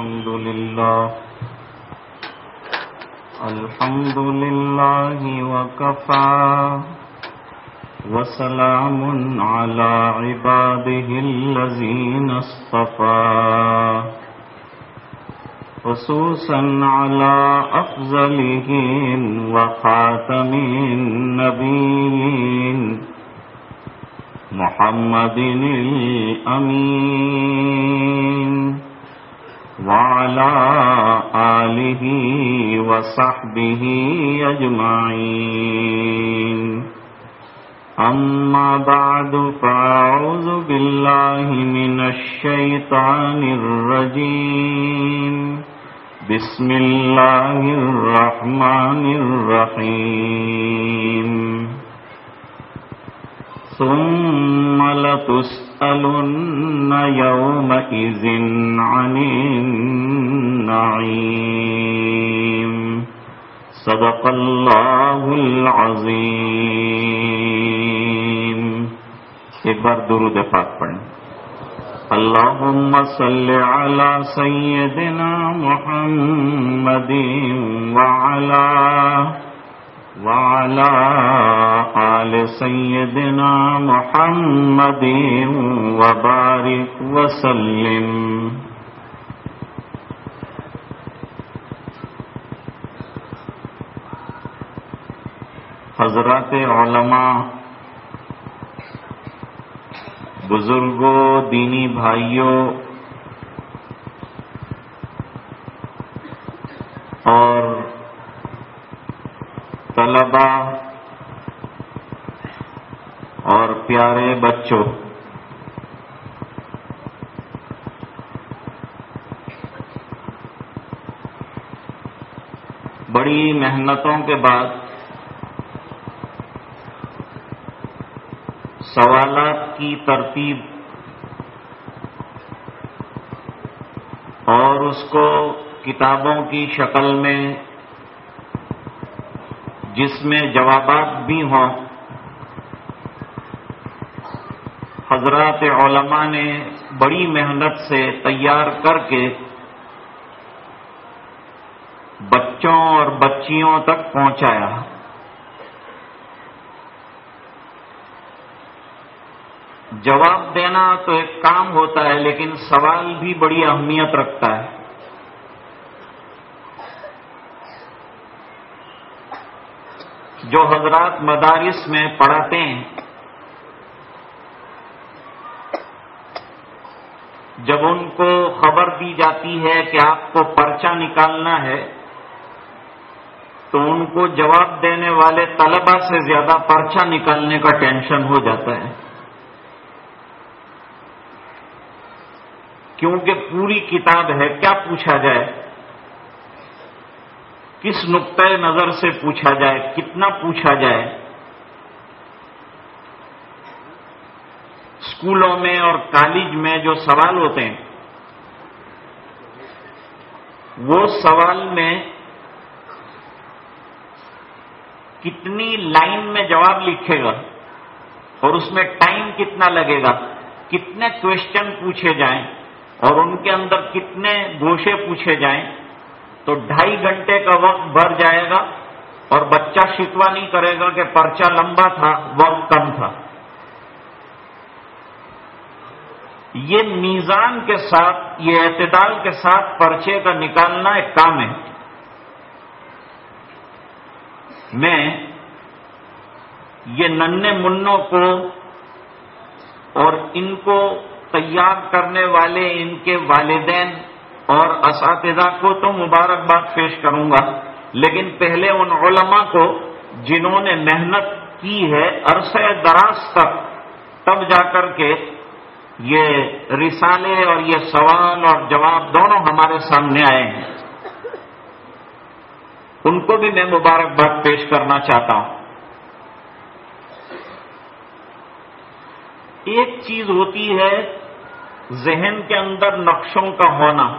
الحمد لله الحمد لله وكفى وسلام على عباده الذين اصطفى خصوصا على أفضلهم وخاتم النبيين محمد الأمين وعلى آله وصحبه أجمعين. أما بعد، فأعوذ بالله من الشيطان الرجيم. بسم الله الرحمن الرحيم. ثم لتسألن يومئذ عن النار النعيم. صدق الله العظيم. ایک بار درود پاک پڑھیں اللهم صل على سيدنا محمد وعلى وعلى آل سيدنا محمد وبارك وسلم حضرات علماء بزرگوں دینی بھائیوں اور طلبا اور پیارے بچوں بڑی محنتوں کے بعد سوالات کی ترتیب اور اس کو کتابوں کی شکل میں جس میں جوابات بھی ہوں۔ حضرات علماء نے بڑی محنت سے تیار کر کے بچوں اور بچیوں تک پہنچایا۔ جواب دینا تو ایک کام ہوتا ہے، لیکن سوال بھی بڑی اہمیت رکھتا ہے۔ جو حضرات مدارس میں پڑھاتے ہیں، جب ان کو خبر دی جاتی ہے کہ آپ کو پرچہ نکالنا ہے، تو ان کو جواب دینے والے طلبہ سے زیادہ پرچہ نکالنے کا ٹینشن ہو جاتا ہے۔ کیونکہ پوری کتاب ہے، کیا پوچھا جائے؟ کس نقطۂ نظر سے پوچھا جائے؟ کتنا پوچھا جائے؟ اسکولوں میں اور کالج میں جو سوال ہوتے ہیں، وہ سوال میں کتنی لائن میں جواب لکھے گا اور اس میں ٹائم کتنا لگے گا؟ کتنے کوشچن پوچھے جائیں؟ اور ان کے اندر کتنے گوشے پوچھے جائیں تو ڈھائی گھنٹے کا وقت بھر جائے گا اور بچہ شکوا نہیں کرے گا کہ پرچہ لمبا تھا، وقت کم تھا۔ یہ میزان کے ساتھ، یہ اعتدال کے ساتھ پرچے کا نکالنا ایک کام ہے۔ میں یہ ننے منوں کو اور ان کو تیار کرنے والے ان کے والدین اور اساتذہ کو تو مبارکباد پیش کروں گا۔ لیکن پہلے ان علماء کو جنہوں نے محنت کی ہے عرصہ دراز تک تب جا کر کے یہ رسالے اور یہ سوال اور جواب دونوں ہمارے سامنے آئے ہیں۔ ان کو بھی میں مبارکباد پیش کرنا چاہتا ہوں۔ ایک چیز ہوتی ہے ذہن کے اندر نقشوں کا ہونا۔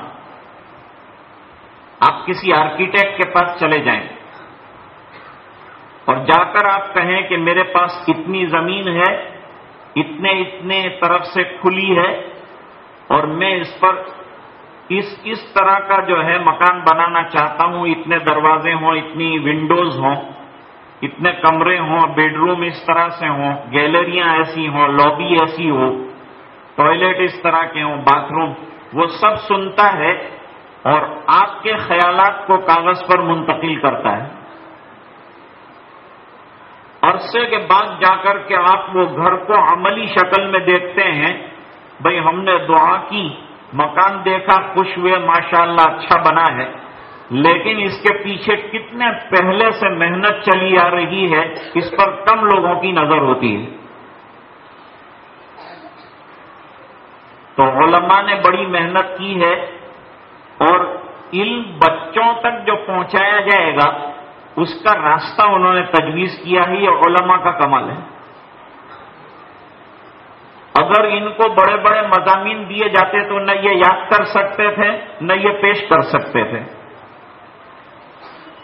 آپ کسی آرکیٹیکٹ کے پاس چلے جائیں اور جا کر آپ کہیں کہ میرے پاس اتنی زمین ہے، اتنے اتنے طرف سے کھلی ہے اور میں اس پر اس اس طرح کا جو ہے مکان بنانا چاہتا ہوں، اتنے دروازے ہوں، اتنی ونڈوز ہوں، اتنے کمرے ہوں بیڈ روم اس طرح سے ہوں گیلریاں ایسی ہوں لابی ایسی ہو۔ ٹوائلٹ اس طرح کے ہوں، باتھ روم، وہ سب سنتا ہے اور آپ کے خیالات کو کاغذ پر منتقل کرتا ہے۔ عرصے کے بعد جا کر کے آپ وہ گھر کو عملی شکل میں دیکھتے ہیں۔ بھئی ہم نے دعا کی، مکان دیکھا، خوش ہوئے، ماشاءاللہ اچھا بنا ہے۔ لیکن اس کے پیچھے کتنے پہلے سے محنت چلی آ رہی ہے، اس پر کم لوگوں کی نظر ہوتی ہے تو علماء نے بڑی محنت کی ہے اور علم بچوں تک جو پہنچایا جائے گا، اس کا راستہ انہوں نے تجویز کیا ہے، یہ علماء کا کمال ہے۔ اگر ان کو بڑے بڑے مضامین دیے جاتے تو نہ یہ یاد کر سکتے تھے، نہ یہ پیش کر سکتے تھے۔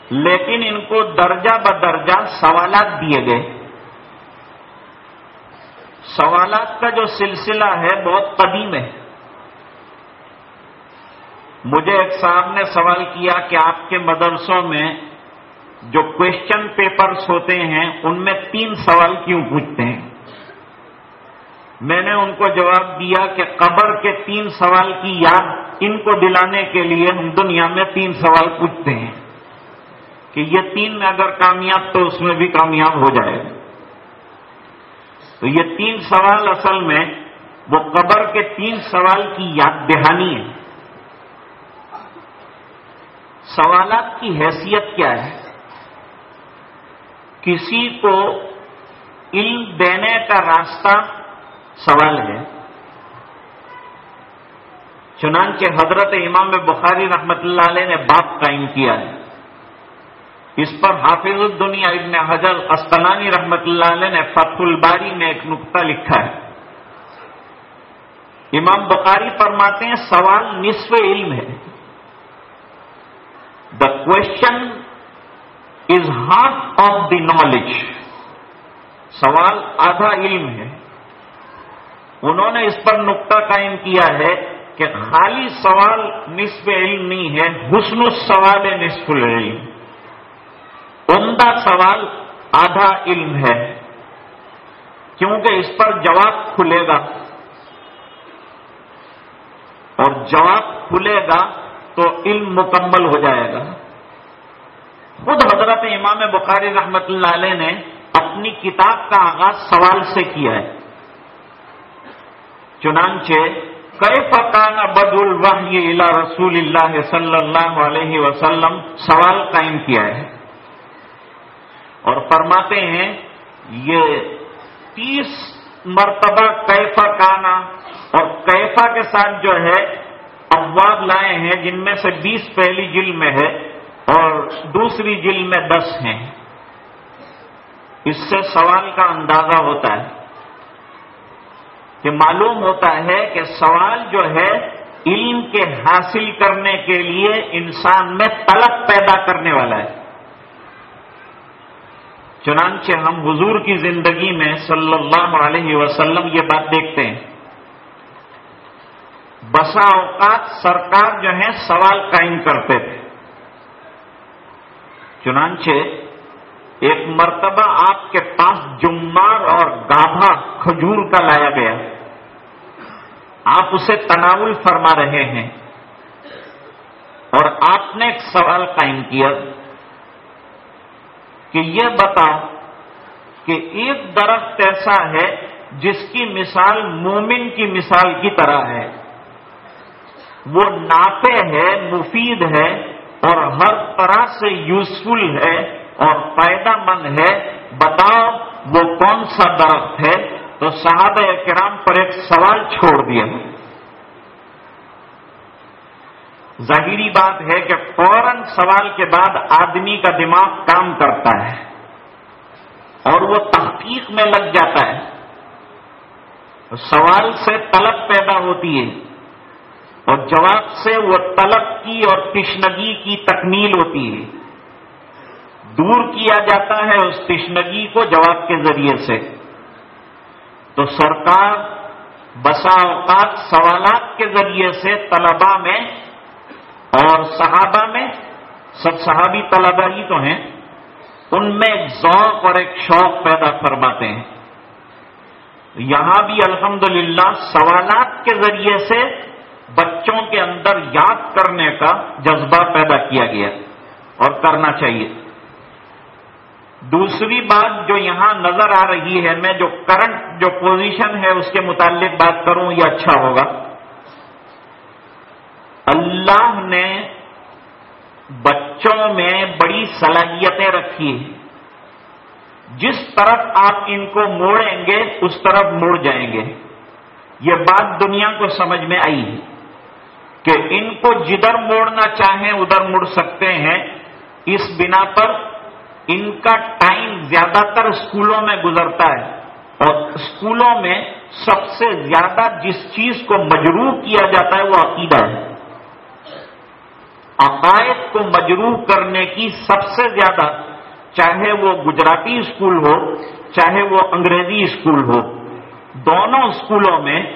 لیکن ان کو درجہ بدرجہ سوالات دیے گئے۔ سوالات کا جو سلسلہ ہے، بہت قدیم ہے۔ مجھے ایک صاحب نے سوال کیا کہ آپ کے مدرسوں میں جو کوشچن پیپرز ہوتے ہیں، ان میں تین سوال کیوں پوچھتے ہیں؟ میں نے ان کو جواب دیا کہ قبر کے تین سوال کی یاد ان کو دلانے کے لیے ہم دنیا میں تین سوال پوچھتے ہیں کہ یہ تین میں اگر کامیاب تو اس میں بھی کامیاب ہو جائے۔ تو یہ تین سوال اصل میں وہ قبر کے تین سوال کی یاد دہانی ہے۔ سوالات کی حیثیت کیا ہے؟ کسی کو علم دینے کا راستہ سوال ہے۔ چنانچہ حضرت امام بخاری رحمت اللہ علیہ نے باپ قائم کیا ہے۔ اس پر حافظ الدنیا ابن حجر استلانی رحمت اللہ علیہ نے فتح الباری میں ایک نقطہ لکھا ہے۔ امام بخاری فرماتے ہیں سوال نصف علم ہے۔ The question is heart of the knowledge سوال آدھا علم ہے۔ انہوں نے اس پر نقطہ قائم کیا ہے کہ خالی سوال نصف علم نہیں ہے، حسن السوال نصف العلم۔ عمدہ سوال آدھا علم ہے۔ کیونکہ اس پر جواب کھلے گا۔ اور جواب کھلے گا تو علم مکمل ہو جائے گا۔ خود حضرت امام بخاری رحمت اللہ علیہ نے اپنی کتاب کا آغاز سوال سے کیا ہے۔ چنانچہ کئی فکانہ بد الوحی الى رسول اللہ صلی اللہ علیہ وسلم؟ سوال قائم کیا ہے۔ اور فرماتے ہیں، یہ تیس مرتبہ کیفا کانا اور کیفا کے ساتھ جو ہے ابواب لائے ہیں جن میں سے بیس پہلی جل میں ہے اور دوسری جل میں دس ہیں۔ اس سے سوال کا اندازہ ہوتا ہے کہ معلوم ہوتا ہے کہ سوال جو ہے علم کے حاصل کرنے کے لیے انسان میں طلب پیدا کرنے والا ہے۔ چنانچہ ہم حضور کی زندگی میں صلی اللہ علیہ وسلم یہ بات دیکھتے ہیں۔ بسا اوقات سرکار جو ہے سوال قائم کرتے تھے۔ چنانچہ ایک مرتبہ آپ کے پاس جمار اور گابھا کھجور کا لایا گیا۔ آپ اسے تناول فرما رہے ہیں۔ اور آپ نے ایک سوال قائم کیا کہ یہ بتاؤ کہ ایک درخت ایسا ہے جس کی مثال مومن کی مثال کی طرح ہے۔ وہ نافع ہے، مفید ہے اور ہر طرح سے یوزفل ہے اور فائدہ مند ہے۔ بتاؤ، وہ کون سا درخت ہے؟ تو صحابہ کرام پر ایک سوال چھوڑ دیا۔ ظاہری بات ہے کہ فوراً سوال کے بعد آدمی کا دماغ کام کرتا ہے اور وہ تحقیق میں لگ جاتا ہے۔ سوال سے طلب پیدا ہوتی ہے۔ اور جواب سے وہ طلب کی اور تشنگی کی تکمیل ہوتی ہے۔ دور کیا جاتا ہے اس تشنگی کو جواب کے ذریعے سے۔ تو سرکار بسا اوقات سوالات کے ذریعے سے طلبا میں اور صحابہ میں، سب صحابی طلبا ہی تو ہیں، ان میں ایک ذوق اور ایک شوق پیدا فرماتے ہیں۔ یہاں بھی الحمدللہ سوالات کے ذریعے سے بچوں کے اندر یاد کرنے کا جذبہ پیدا کیا گیا اور کرنا چاہیے۔ دوسری بات جو یہاں نظر آ رہی ہے، میں جو کرنٹ جو پوزیشن ہے، اس کے متعلق بات کروں، یہ اچھا ہوگا۔ اللہ نے بچوں میں بڑی صلاحیتیں رکھی ہیں۔ جس طرف آپ ان کو موڑیں گے، اس طرف مڑ جائیں گے۔ یہ بات دنیا کو سمجھ میں آئی ہے۔ کہ ان کو جدھر موڑنا چاہیں ادھر مڑ سکتے ہیں، اس بنا پر ان کا ٹائم زیادہ تر اسکولوں میں گزرتا ہے۔ اور اسکولوں میں سب سے زیادہ جس چیز کو مجروح کیا جاتا ہے وہ عقیدہ ہے۔ عقائد کو مجروح کرنے کی سب سے زیادہ، چاہے وہ گجراتی اسکول ہو، چاہے وہ انگریزی اسکول ہو، دونوں اسکولوں میں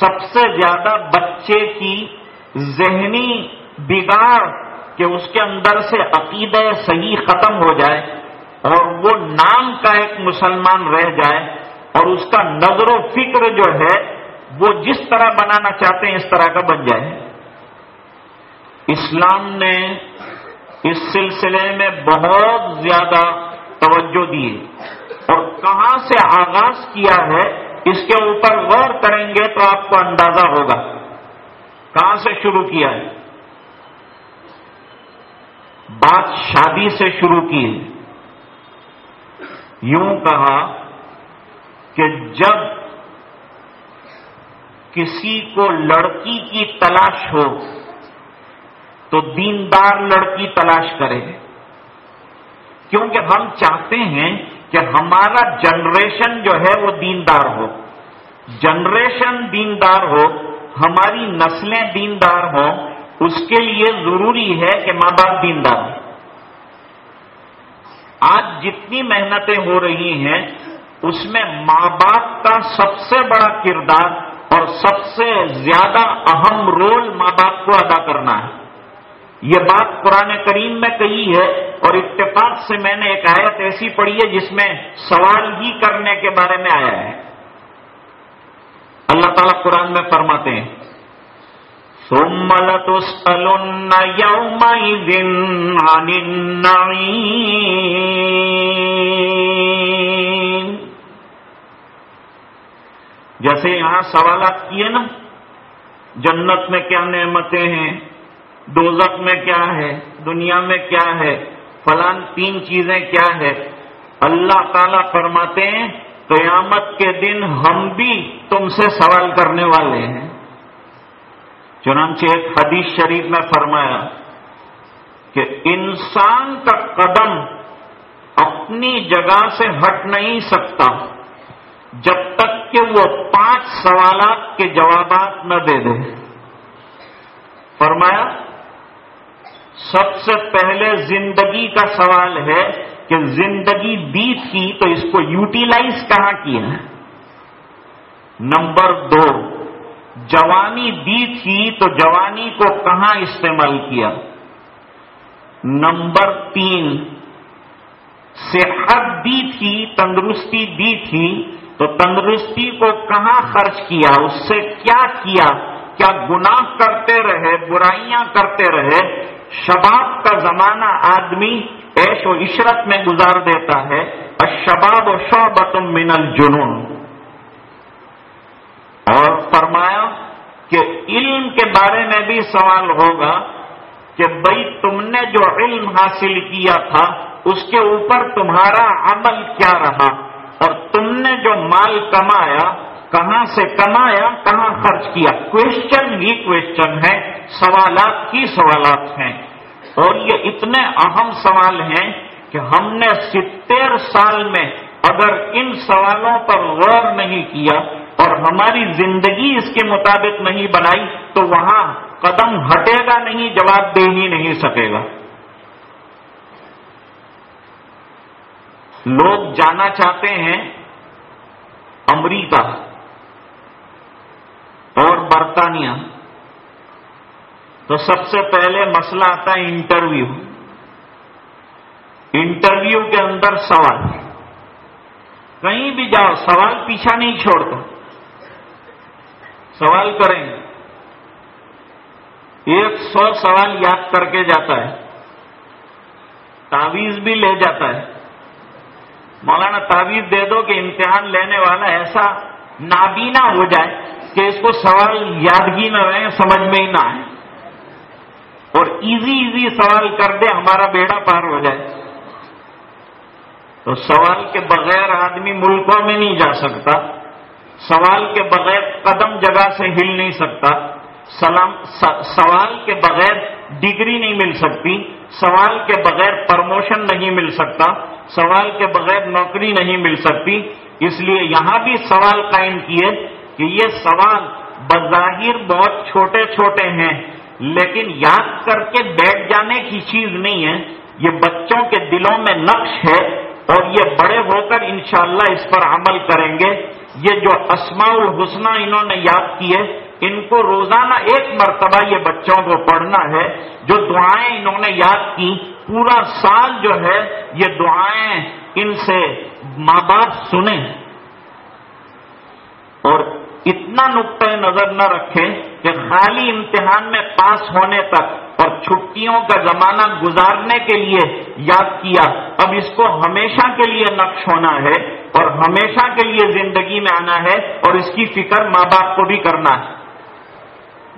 سب سے زیادہ بچے کی ذہنی بگاڑ کہ اس کے اندر سے عقیدہ صحیح ختم ہو جائے اور وہ نام کا ایک مسلمان رہ جائے اور اس کا نظر و فکر جو ہے وہ جس طرح بنانا چاہتے ہیں اس طرح کا بن جائے۔ اسلام نے اس سلسلے میں بہت زیادہ توجہ دی اور کہاں سے آغاز کیا ہے اس کے اوپر غور کریں گے تو آپ کو اندازہ ہوگا۔ کہاں سے شروع کیا ہے؟ بات شادی سے شروع کی یوں کہا کہ جب کسی کو لڑکی کی تلاش ہو، تو دیندار لڑکی تلاش کرے۔ کیونکہ ہم چاہتے ہیں کہ ہمارا جنریشن جو ہے وہ دیندار ہو۔ جنریشن دیندار ہو ہماری نسلیں دیندار ہوں، اس کے لیے ضروری ہے کہ ماں باپ دیندار ہوں۔ آج جتنی محنتیں ہو رہی ہیں، اس میں ماں باپ کا سب سے بڑا کردار اور سب سے زیادہ اہم رول ماں باپ کو ادا کرنا ہے۔ یہ بات قرآن کریم میں کہی ہے اور اتفاق سے میں نے ایک آیت ایسی پڑھی ہے جس میں سوال ہی کرنے کے بارے میں آیا ہے۔ اللہ تعالیٰ قرآن میں فرماتے ہیں جیسے یہاں سوالات کیے نا، جنت میں کیا نعمتیں ہیں، دوزخ میں کیا ہے، دنیا میں کیا ہے، فلان تین چیزیں کیا ہے، اللہ تعالی فرماتے ہیں قیامت کے دن ہم بھی تم سے سوال کرنے والے ہیں۔ چنانچہ ایک حدیث شریف میں فرمایا کہ انسان کا قدم اپنی جگہ سے ہٹ نہیں سکتا جب تک کہ وہ پانچ سوالات کے جوابات نہ دے دے۔ فرمایا، سب سے پہلے زندگی کا سوال ہے کہ زندگی دی تھی تو اس کو یوٹیلائز کہاں کیا نمبر دو، جوانی دی تھی تو جوانی کو کہاں استعمال کیا؟ نمبر تین، صحت دی تھی تندرستی دی تھی تو تندرستی کو کہاں خرچ کیا؟ اس سے کیا کیا؟ کیا گناہ کرتے رہے، برائیاں کرتے رہے؟ شباب کا زمانہ آدمی ایش و عشرت میں گزار دیتا ہے اور شباب و شعبت من الجنون۔ اور فرمایا کہ علم کے بارے میں بھی سوال ہوگا کہ بھائی تم نے جو علم حاصل کیا تھا، اس کے اوپر تمہارا عمل کیا رہا؟ اور تم نے جو مال کمایا، کہاں سے کمایا، کہاں خرچ کیا؟ کوشچن ہی کوشچن ہے، سوالات ہی سوالات ہیں۔ اور یہ اتنے اہم سوال ہیں کہ ہم نے ستر سال میں اگر ان سوالوں پر غور نہیں کیا اور ہماری زندگی اس کے مطابق نہیں بنائی تو وہاں قدم ہٹے گا نہیں، جواب دے ہی نہیں سکے گا۔ لوگ جانا چاہتے ہیں امریکہ اور برطانیہ۔ تو سب سے پہلے مسئلہ آتا ہے انٹرویو۔ انٹرویو کے اندر سوال۔ کہیں بھی جاؤ، سوال پیچھا نہیں چھوڑتا سوال کریں۔ گے ایک سو سوال یاد کر کے جاتا ہے۔ تعویذ بھی لے جاتا ہے۔ مولانا تعویذ دے دو کہ امتحان لینے والا ایسا نابینا ہو جائے کہ اس کو سوال یادگی نہ رہے، سمجھ میں ہی نہ آئے۔ اور ایزی ایزی سوال کر دے، ہمارا بیڑا پار ہو جائے۔ تو سوال کے بغیر آدمی ملکوں میں نہیں جا سکتا۔ سوال کے بغیر قدم جگہ سے ہل نہیں سکتا۔ سلام سوال کے بغیر ڈگری نہیں مل سکتی۔ سوال کے بغیر پرموشن نہیں مل سکتا۔ سوال کے بغیر نوکری نہیں مل سکتی۔ اس لیے یہاں بھی سوال قائم کیے کہ یہ سوال بظاہر بہت چھوٹے چھوٹے ہیں۔ لیکن یاد کر کے بیٹھ جانے کی چیز نہیں ہے۔ یہ بچوں کے دلوں میں نقش ہے اور یہ بڑے ہو کر انشاءاللہ اس پر عمل کریں گے۔ یہ جو اسماء الحسنہ انہوں نے یاد کیے، ان کو روزانہ ایک مرتبہ یہ بچوں کو پڑھنا ہے۔ جو دعائیں انہوں نے یاد کی، پورا سال جو ہے، یہ دعائیں ان سے ماں باپ سنیں۔ اور اتنا نقطۂ نظر نہ رکھیں کہ خالی امتحان میں پاس ہونے تک اور چھٹیوں کا زمانہ گزارنے کے لیے یاد کیا، اب اس کو ہمیشہ کے لیے نقش ہونا ہے اور ہمیشہ کے لیے زندگی میں آنا ہے اور اس کی فکر ماں باپ کو بھی کرنا ہے۔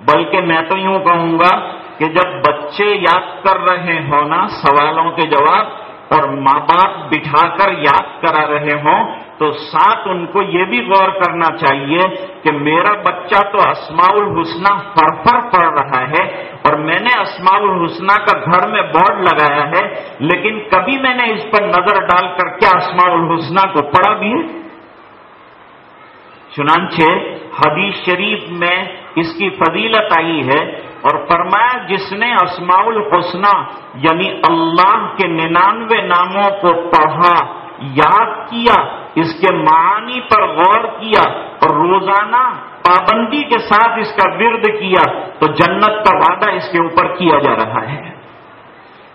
بلکہ میں تو یوں کہوں گا کہ جب بچے یاد کر رہے ہوں نا سوالوں کے جواب اور ماں باپ بٹھا کر یاد کرا رہے ہوں، تو ساتھ ان کو یہ بھی غور کرنا چاہیے کہ میرا بچہ تو اسماع الحسنہ فر فر رہا ہے اور میں نے اسماع الحسنہ کا گھر میں بورڈ لگایا ہے، لیکن کبھی میں نے اس پر نظر ڈال کر کیا اسماع الحسنہ کو پڑھا بھی ہے؟ چنانچہ حدیث شریف میں اس کی فضیلت آئی ہے اور فرمایا جس نے اسماع الحسنہ یعنی اللہ کے ننانوے ناموں کو پڑھا، یاد کیا، اس کے معانی پر غور کیا اور روزانہ پابندی کے ساتھ اس کا ورد کیا، تو جنت کا وعدہ اس کے اوپر کیا جا رہا ہے۔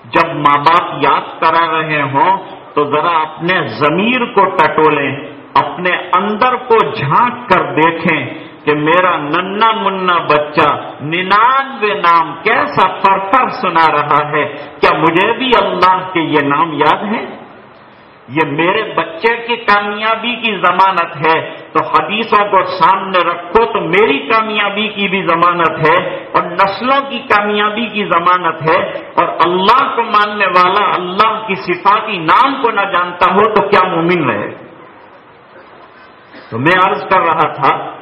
جب ماں باپ یاد کرا رہے ہوں، تو ذرا اپنے ضمیر کو ٹٹولیں، اپنے اندر کو جھانک کر دیکھیں۔ کہ میرا ننا منا بچہ ننانوے نام کیسا فرفر سنا رہا ہے؟ کیا مجھے بھی اللہ کے یہ نام یاد ہے یہ میرے بچے کی کامیابی کی ضمانت ہے۔ تو حدیثوں کو سامنے رکھو تو میری کامیابی کی بھی ضمانت ہے اور نسلوں کی کامیابی کی ضمانت ہے۔ اور اللہ کو ماننے والا اللہ کی صفاتی نام کو نہ جانتا ہو تو کیا مومن رہے تو میں عرض کر رہا تھا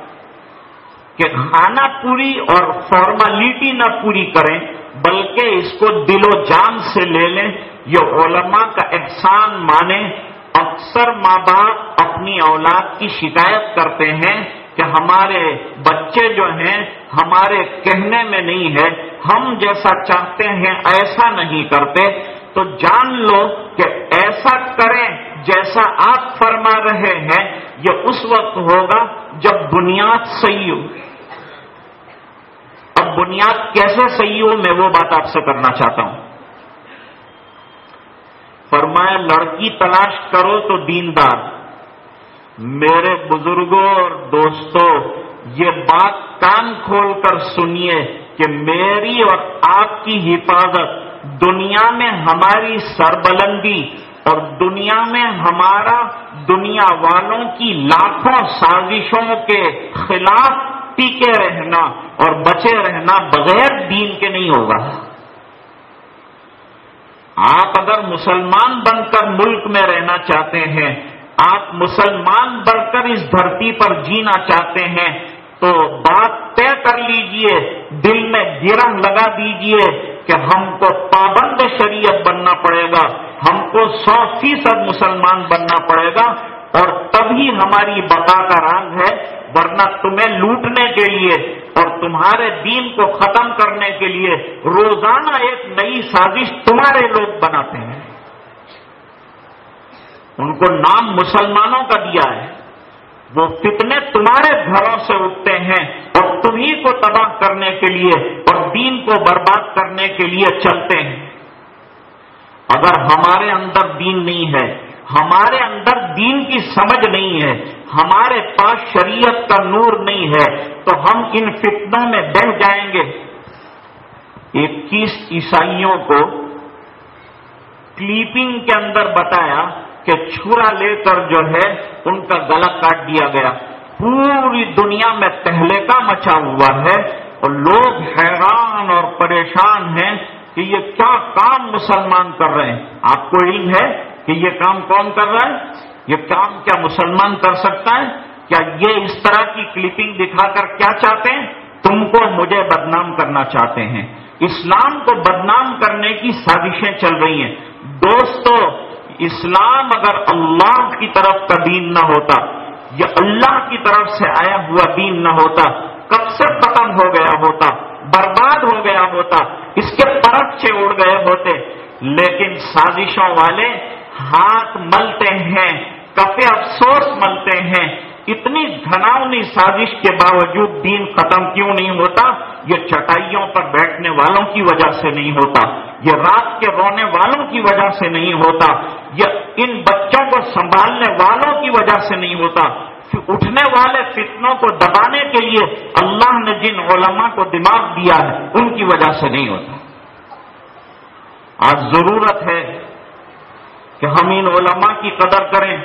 کہ کھانا پوری اور فارملٹی نہ پوری کریں، بلکہ اس کو دل و جان سے لے لیں۔ یہ علماء کا احسان مانیں۔ اکثر ماں باپ اپنی اولاد کی شکایت کرتے ہیں کہ ہمارے بچے جو ہیں، ہمارے کہنے میں نہیں ہے، ہم جیسا چاہتے ہیں، ایسا نہیں کرتے۔ تو جان لو کہ ایسا کریں جیسا آپ فرما رہے ہیں، یہ اس وقت ہوگا جب بنیاد صحیح ہو۔ اب بنیاد کیسے صحیح ہو میں وہ بات آپ سے کرنا چاہتا ہوں۔ فرمایا، لڑکی تلاش کرو تو دیندار۔ میرے بزرگوں اور دوستوں، یہ بات کان کھول کر سنیے کہ میری اور آپ کی حفاظت دنیا میں ہماری سربلندی اور دنیا میں ہمارا دنیا والوں کی لاکھوں سازشوں کے خلاف ٹیکے رہنا اور بچے رہنا بغیر دین کے نہیں ہوگا۔ آپ اگر مسلمان بن کر ملک میں رہنا چاہتے ہیں، آپ مسلمان بن کر اس دھرتی پر جینا چاہتے ہیں، تو بات طے کر لیجیے، دل میں گرہ لگا دیجیے کہ ہم کو پابند شریعت بننا پڑے گا، ہم کو سو فیصد مسلمان بننا پڑے گا، اور تبھی ہماری بقا کا رنگ ہے، ورنہ تمہیں لوٹنے کے لیے اور تمہارے دین کو ختم کرنے کے لیے روزانہ ایک نئی سازش تمہارے لوگ بناتے ہیں۔ ان کو نام مسلمانوں کا دیا ہے۔ وہ فتنے تمہارے گھروں سے اٹھتے ہیں اور تمہیں کو تباہ کرنے کے لیے اور دین کو برباد کرنے کے لیے چلتے ہیں۔ اگر ہمارے اندر دین نہیں ہے، ہمارے اندر دین کی سمجھ نہیں ہے، ہمارے پاس شریعت کا نور نہیں ہے، تو ہم ان فتنوں میں بہ جائیں گے۔ اکیس عیسائیوں کو کلیپنگ کے اندر بتایا کہ چھرا لے کر جو ہے ان کا گلا کاٹ دیا گیا۔ پوری دنیا میں پہلے کا مچا ہوا ہے اور لوگ حیران اور پریشان ہیں کہ یہ کیا کام مسلمان کر رہے ہیں۔ آپ کو علم ہے کہ یہ کام کون کر رہا ہے؟ یہ کام کیا مسلمان کر سکتا ہے؟ کیا یہ اس طرح کی کلپنگ دکھا کر کیا چاہتے ہیں؟ تم کو مجھے بدنام کرنا چاہتے ہیں۔ اسلام کو بدنام کرنے کی سازشیں چل رہی ہیں۔ دوستو اسلام اگر اللہ کی طرف کا دین نہ ہوتا یا اللہ کی طرف سے آیا ہوا دین نہ ہوتا، کب سے ختم ہو گیا ہوتا، برباد ہو گیا ہوتا، اس کے پرت سے اڑ گئے ہوتے، لیکن سازشوں والے ہاتھ ملتے ہیں، کفے افسوس ملتے ہیں، اتنی گھناؤنی سازش کے باوجود دین ختم کیوں نہیں ہوتا؟ یہ چٹائیوں پر بیٹھنے والوں کی وجہ سے نہیں ہوتا، یہ رات کے رونے والوں کی وجہ سے نہیں ہوتا، یہ ان بچوں کو سنبھالنے والوں کی وجہ سے نہیں ہوتا۔ اٹھنے والے فتنوں کو دبانے کے لیے اللہ نے جن علماء کو دماغ دیا ہے، ان کی وجہ سے نہیں ہوتا۔ آج ضرورت ہے کہ ہم ان علماء کی قدر کریں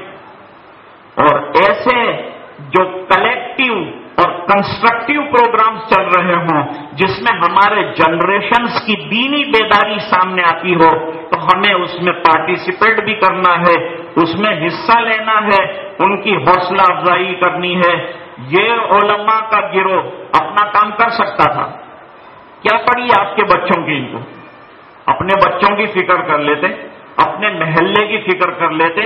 اور ایسے جو کلیکٹو اور کنسٹرکٹیو پروگرامز چل رہے ہوں، جس میں ہمارے جنریشنز کی دینی بیداری سامنے آتی ہو، تو ہمیں اس میں پارٹیسپیٹ بھی کرنا ہے، اس میں حصہ لینا ہے، ان کی حوصلہ افزائی کرنی ہے۔ یہ علماء کا گروہ اپنا کام کر سکتا تھا۔ کیا پڑی آپ کے بچوں کی ان کو؟ اپنے بچوں کی فکر کر لیتے، اپنے محلے کی فکر کر لیتے۔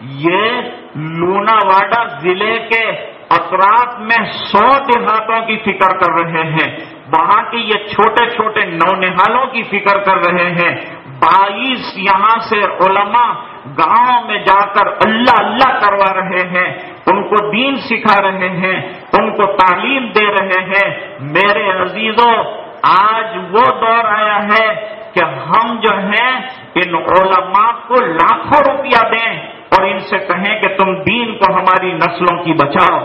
یہ لونا واڈا ضلع کے اطراف میں سو دیہاتوں کی فکر کر رہے ہیں، وہاں کی یہ چھوٹے چھوٹے نو نہالوں کی فکر کر رہے ہیں۔ بائیس یہاں سے علماء گاؤں میں جا کر اللہ اللہ کروا رہے ہیں۔ ان کو دین سکھا رہے ہیں، ان کو تعلیم دے رہے ہیں۔ میرے عزیزوں آج وہ دور آیا ہے کہ ہم جو ہیں، ان علماء کو لاکھوں روپیہ دیں اور ان سے کہیں کہ تم دین کو ہماری نسلوں کی بچاؤ۔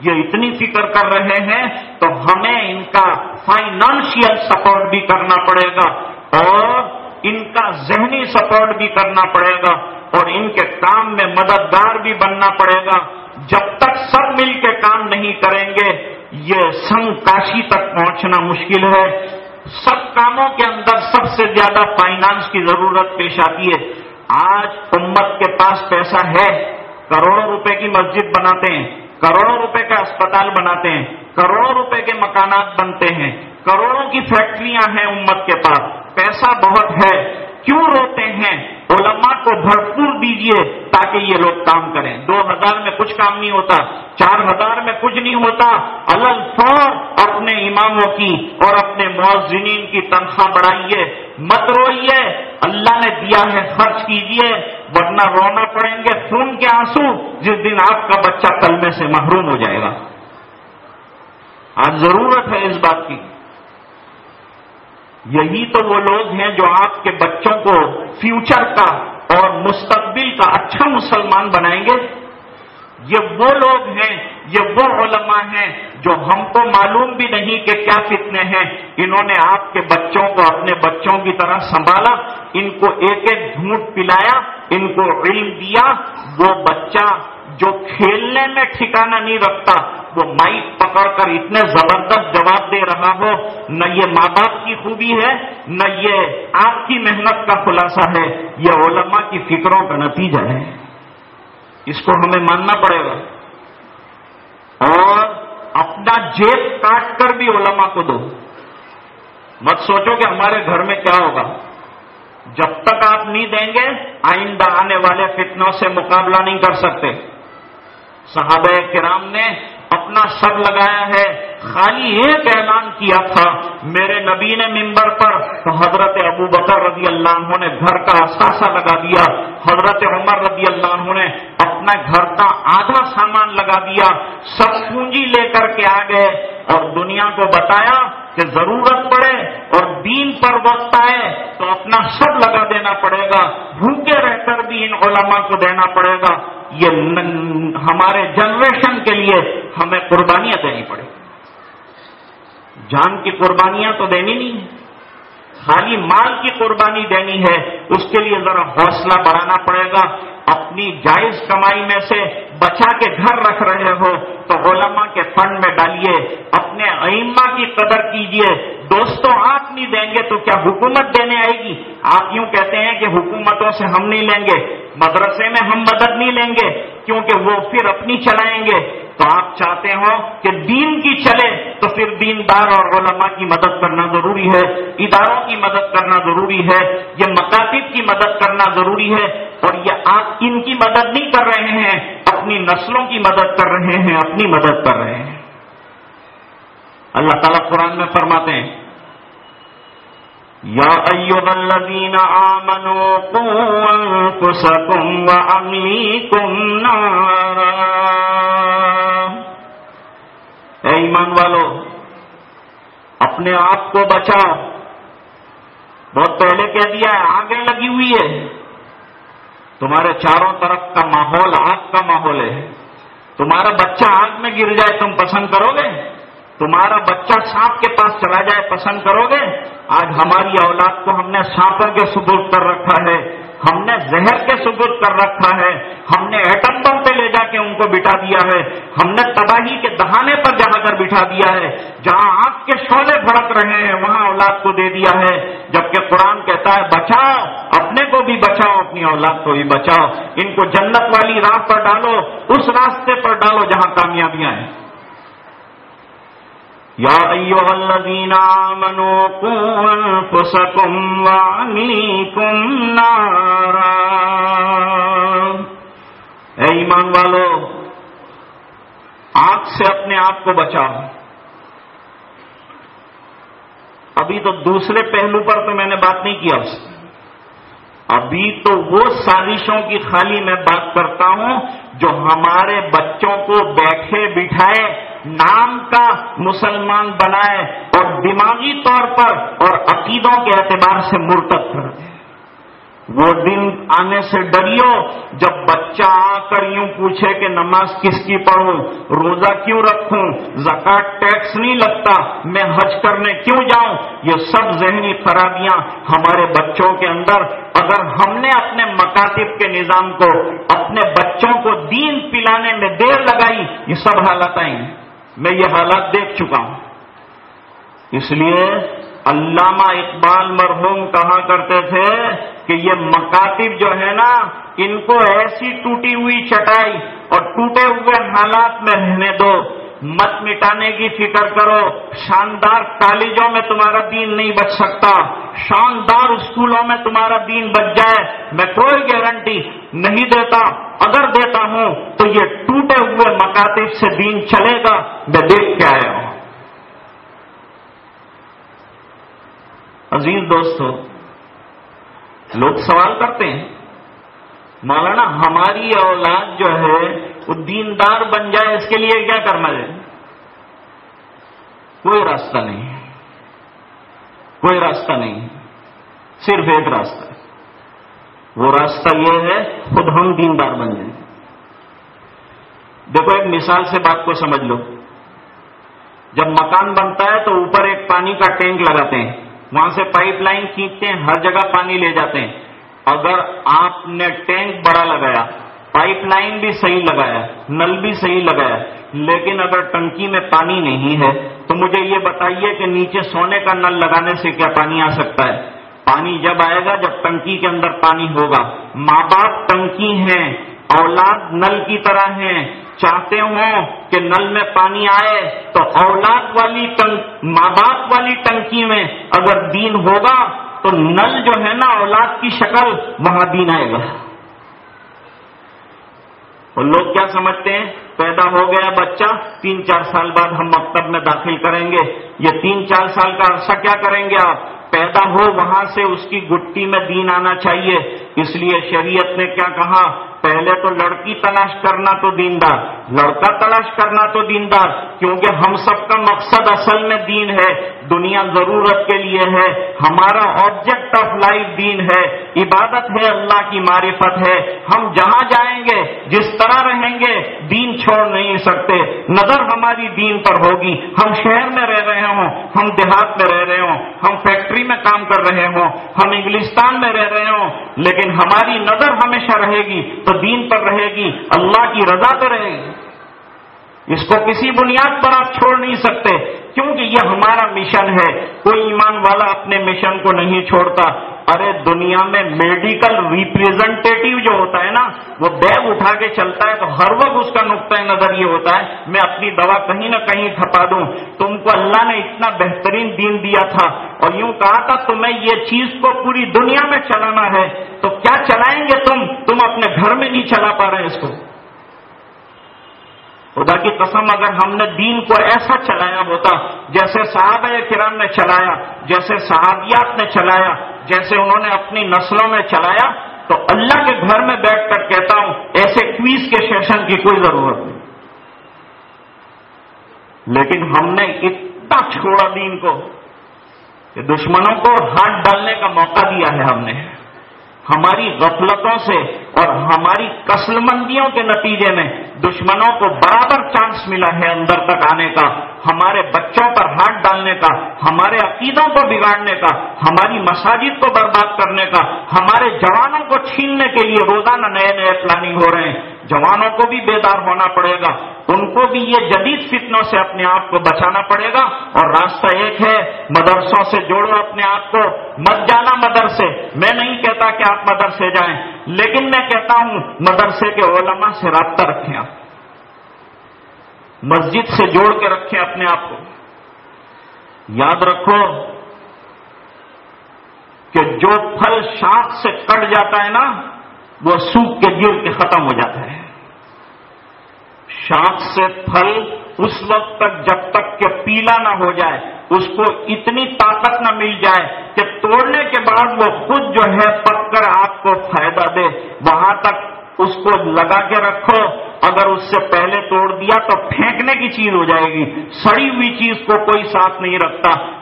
یہ اتنی فکر کر رہے ہیں، تو ہمیں ان کا فائنانشیل سپورٹ بھی کرنا پڑے گا اور ان کا ذہنی سپورٹ بھی کرنا پڑے گا اور ان کے کام میں مددگار بھی بننا پڑے گا۔ جب تک سب مل کے کام نہیں کریں گے، یہ سنگ کاشی تک پہنچنا مشکل ہے۔ سب کاموں کے اندر سب سے زیادہ فائنانس کی ضرورت پیش آتی ہے۔ آج امت کے پاس پیسہ ہے، کروڑوں روپے کی مسجد بناتے ہیں، کروڑوں روپے کا اسپتال بناتے ہیں، کروڑوں روپے کے مکانات بنتے ہیں۔ کروڑوں کی فیکٹریاں ہیں امت کے پاس، پیسہ بہت ہے۔ کیوں روتے ہیں؟ علماء کو بھرپور دیجیے تاکہ یہ لوگ کام کریں۔ دو ہزار میں کچھ کام نہیں ہوتا، چار ہزار میں کچھ نہیں ہوتا۔ فور اپنے اماموں کی اور اپنے معذنین کی تنخواہ بڑھائیے، مت روئیے۔ اللہ نے دیا ہے خرچ کیجیے، ورنہ رونا پڑیں گے خون کے آنسو۔ جس دن آپ کا بچہ کلمے سے محروم ہو جائے گا۔ آج ضرورت ہے اس بات کی۔ یہی تو وہ لوگ ہیں جو آپ کے بچوں کو فیوچر کا اور مستقبل کا اچھا مسلمان بنائیں گے؟ یہ وہ لوگ ہیں، یہ وہ علماء ہیں جو ہم کو معلوم بھی نہیں کہ کیا کتنے ہیں۔ انہوں نے آپ کے بچوں کو اپنے بچوں کی طرح سنبھالا، ان کو ایک ایک گھونٹ پلایا، ان کو علم دیا، وہ بچہ جو کھیلنے میں ٹھکانہ نہیں رکھتا، وہ مائک پکڑ کر اتنے زبردست جواب دے رہا ہو، نہ یہ ماں باپ کی خوبی ہے، نہ یہ آپ کی محنت کا خلاصہ ہے، یہ علماء کی فکروں کا نتیجہ ہے۔ اس کو ہمیں ماننا پڑے گا۔ اور اپنا جیب کاٹ کر بھی علماء کو دو۔ مت سوچو کہ ہمارے گھر میں کیا ہوگا۔ جب تک آپ نہیں دیں گے، آئندہ آنے والے فتنوں سے مقابلہ نہیں کر سکتے۔ صحابہ کرام نے اپنا سر لگایا ہے۔ خالی ایک اعلان کیا تھا، میرے نبی نے ممبر پر تو حضرت ابو بکر رضی اللہ عنہ نے گھر کا اثاثہ لگا دیا۔ حضرت عمر رضی اللہ عنہ نے اپنا گھر کا آدھا سامان لگا دیا۔ سب پونجی لے کر کے آ گئے اور دنیا کو بتایا کہ ضرورت پڑے اور دین پر وقت آئے تو اپنا سب لگا دینا پڑے گا، بھوکے رہ کر بھی ان علماء کو دینا پڑے گا۔ یہ ہمارے جنریشن کے لیے ہمیں قربانیاں دینی پڑے۔ گی جان کی قربانیاں تو دینی نہیں خالی مال کی قربانی دینی ہے، اس کے لیے ذرا حوصلہ بڑھانا پڑے گا۔ اپنی جائز کمائی میں سے بچا کے گھر رکھ رہے ہو، تو علماء کے فنڈ میں ڈالیے، اپنے ائمہ کی قدر کیجیے دوستوں، آپ نہیں دیں گے تو کیا حکومت دینے آئے گی؟ آپ یوں کہتے ہیں کہ حکومتوں سے ہم نہیں لیں گے، مدرسے میں ہم مدد نہیں لیں گے، کیونکہ وہ پھر اپنی چلائیں گے۔ تو آپ چاہتے ہو کہ دین کی چلے تو پھر دیندار اور علماء کی مدد کرنا ضروری ہے، اداروں کی مدد کرنا ضروری ہے، یہ مکاتب کی مدد کرنا ضروری ہے اور یہ آپ ان کی مدد نہیں کر رہے ہیں، اپنی نسلوں کی مدد کر رہے ہیں، اپنی مدد کر رہے ہیں۔ اللہ تعالیٰ قرآن میں فرماتے ہیں، یا الذین آمنوا قوا انفسکم و امیکم نارا۔ اے ایمان والو، اپنے آپ کو بچاؤ۔ بہت پہلے کہہ دیا ہے آگے لگی ہوئی ہے۔ تمہارے چاروں طرف کا ماحول آگ کا ماحول ہے۔ تمہارا بچہ آگ میں گر جائے، تم پسند کرو گے تمہارا بچہ سانپ کے پاس چلا جائے، پسند کرو گے آج ہماری اولاد کو ہم نے سانپوں کے ثبوت کر رکھا ہے۔ ہم نے زہر کے ثبوت کر رکھا ہے، ہم نے ایٹم بم پہ لے جا کے ان کو بٹھا دیا ہے، ہم نے تباہی کے دہانے پر جا کر بٹھا دیا ہے۔ جہاں آگ کے شعلے بھڑک رہے ہیں، وہاں اولاد کو دے دیا ہے۔ جبکہ قرآن کہتا ہے، بچاؤ، اپنے کو بھی بچاؤ، اپنی اولاد کو بھی بچاؤ۔ ان کو جنت والی راہ پر ڈالو، اس راستے پر ڈالو جہاں کامیابیاں ہیں۔ یا ایوہ الذین آمنوا قوا انفسکم وعنیکم نارا. اے ایمان والو، آگ سے اپنے آپ کو بچاؤ۔ ابھی تو دوسرے پہلو پر تو میں نے بات نہیں کیا۔ اس ابھی تو وہ سازشوں کی خالی میں بات کرتا ہوں جو ہمارے بچوں کو بیٹھے بٹھائے، نام کا مسلمان بنائے اور دماغی طور پر اور عقیدوں کے اعتبار سے مرتب کر دے وہ دن آنے سے ڈریو جب بچہ آ کر یوں پوچھے کہ نماز کس کی پڑھوں، روزہ کیوں رکھوں؟ زکات ٹیکس نہیں لگتا، میں حج کرنے کیوں جاؤں؟ یہ سب ذہنی خرابیاں ہمارے بچوں کے اندر۔ اگر ہم نے اپنے مکاتب کے نظام کو، اپنے بچوں کو دین پلانے میں دیر لگائی، یہ سب حالت آئیں میں یہ حالات دیکھ چکا ہوں۔ اس لیے علامہ اقبال مرحوم کہا کرتے تھے کہ یہ مکاتب جو ہے نا، ان کو ایسی ٹوٹی ہوئی چٹائی اور ٹوٹے ہوئے حالات میں رہنے دو۔ مت مٹانے کی فکر کرو۔ شاندار کالجوں میں تمہارا دین نہیں بچ سکتا۔ شاندار اسکولوں میں تمہارا دین بچ جائے۔ میں کوئی گارنٹی نہیں دیتا۔ اگر دیتا ہوں تو یہ ٹوٹے ہوئے مکاتب سے دین چلے گا۔ میں دیکھ کے آیا ہوں۔ عزیز دوستو، لوگ سوال کرتے ہیں، مولانا ہماری اولاد جو ہے، وہ دیندار بن جائے، اس کے لیے کیا کرنا ہے؟ کوئی راستہ نہیں۔ ہے کوئی راستہ نہیں۔ صرف ایک راستہ۔ ہے وہ راستہ یہ ہے، خود ہم دیندار بن جائیں۔ دیکھو، ایک مثال سے بات کو سمجھ لو۔ جب مکان بنتا ہے تو اوپر ایک پانی کا ٹینک لگاتے ہیں۔ وہاں سے پائپ لائن کھینچتے ہیں، ہر جگہ پانی لے جاتے ہیں۔ اگر آپ نے ٹینک بڑا لگایا، پائپ لائن بھی صحیح لگایا، نل بھی صحیح لگایا، لیکن اگر ٹنکی میں پانی نہیں ہے، تو مجھے یہ بتائیے کہ نیچے سونے کا نل لگانے سے کیا پانی آ سکتا ہے؟ پانی جب آئے گا، جب ٹنکی کے اندر پانی ہوگا۔ ماں باپ ٹنکی ہیں اولاد نل کی طرح ہیں۔ چاہتے ہوں کہ نل میں پانی آئے تو اولاد والی ماں باپ والی ٹنکی میں اگر دین ہوگا تو نل جو ہے نا اولاد کی شکل وہاں دین آئے گا۔ اور لوگ کیا سمجھتے ہیں؟ پیدا ہو گیا بچہ، تین چار سال بعد ہم مکتب میں داخل کریں گے۔ یہ تین چار سال کا عرصہ کیا کریں گے آپ؟ پیدا ہو وہاں سے اس کی گٹی میں دین آنا چاہیے۔ اس لیے شریعت نے کیا کہا؟ پہلے تو لڑکی تلاش کرنا تو دیندار، لڑکا تلاش کرنا تو دیندار، کیونکہ ہم سب کا مقصد اصل میں دین ہے، دنیا ضرورت کے لیے ہے، ہمارا آبجیکٹ آف لائف دین ہے، عبادت ہے، اللہ کی معرفت ہے، ہم جہاں جائیں گے، جس طرح رہیں گے، دین چھوڑ نہیں سکتے، نظر ہماری دین پر ہوگی، ہم شہر میں رہ رہے ہوں، ہم دیہات میں رہ رہے ہوں، ہم فیکٹری میں کام کر رہے ہوں، ہم انگلستان میں رہ رہے ہوں، لیکن ہماری نظر ہمیشہ رہے گی تو دین پر رہے گی، اللہ کی رضا پر رہے گی۔ اس کو کسی بنیاد پر آپ چھوڑ نہیں سکتے، کیونکہ یہ ہمارا مشن ہے۔ کوئی ایمان والا اپنے مشن کو نہیں چھوڑتا۔ ارے دنیا میں میڈیکل ریپرزینٹیو جو ہوتا ہے نا، وہ بیگ اٹھا کے چلتا ہے تو ہر وقت اس کا نقطۂ نظر یہ ہوتا ہے، میں اپنی دوا کہیں نہ کہیں کھپا دوں۔ تم کو اللہ نے اتنا بہترین دین دیا تھا۔ اور یوں کہا تھا، تمہیں یہ چیز کو پوری دنیا میں چلانا ہے۔ تو کیا چلائیں گے تم؟ تم اپنے گھر میں نہیں چلا پا رہے اس کو۔ خدا کی قسم، اگر ہم نے دین کو ایسا چلایا ہوتا، جیسے صحابہ کرام نے چلایا، جیسے صحابیات نے چلایا جیسے انہوں نے اپنی نسلوں میں چلایا، تو اللہ کے گھر میں بیٹھ کر کہتا ہوں، ایسے کویز کے سیشن کی کوئی ضرورت نہیں۔ لیکن ہم نے اتنا چھوڑا دین کو کہ دشمنوں کو ہاتھ ڈالنے کا موقع دیا ہے ہم نے۔ ہماری غفلتوں سے اور ہماری کسل مندیوں کے نتیجے میں دشمنوں کو برابر چانس ملا ہے اندر تک آنے کا، ہمارے بچوں پر ہاتھ ڈالنے کا، ہمارے عقیدوں کو بگاڑنے کا، ہماری مساجد کو برباد کرنے کا، ہمارے جوانوں کو چھیننے کے لیے روزانہ نئے نئے پلاننگ ہو رہے ہیں۔ جوانوں کو بھی بیدار ہونا پڑے گا۔ ان کو بھی یہ جدید فتنوں سے اپنے آپ کو بچانا پڑے گا۔ اور راستہ ایک ہے، مدرسوں سے جوڑو اپنے آپ کو۔ مت جانا مدرسے۔ میں نہیں کہتا کہ آپ مدرسے جائیں، لیکن میں کہتا ہوں مدرسے کے علماء سے رابطہ رکھیں آپ۔ مسجد سے جوڑ کے رکھیں اپنے آپ کو۔ یاد رکھو کہ جو پھل شاخ سے کٹ جاتا ہے نا وہ سوکھ کے گر کے ختم ہو جاتا ہے۔ شاخ سے پھل اس وقت تک جب تک کہ پیلا نہ ہو جائے، اس کو اتنی طاقت نہ مل جائے کہ توڑنے کے بعد وہ خود جو ہے پک کر آپ کو فائدہ دے۔ وہاں تک اس کو لگا کے رکھو۔ اگر اس سے پہلے توڑ دیا تو پھینکنے کی چیز ہو جائے گی۔ سڑی ہوئی چیز کو کوئی ساتھ نہیں رکھتا۔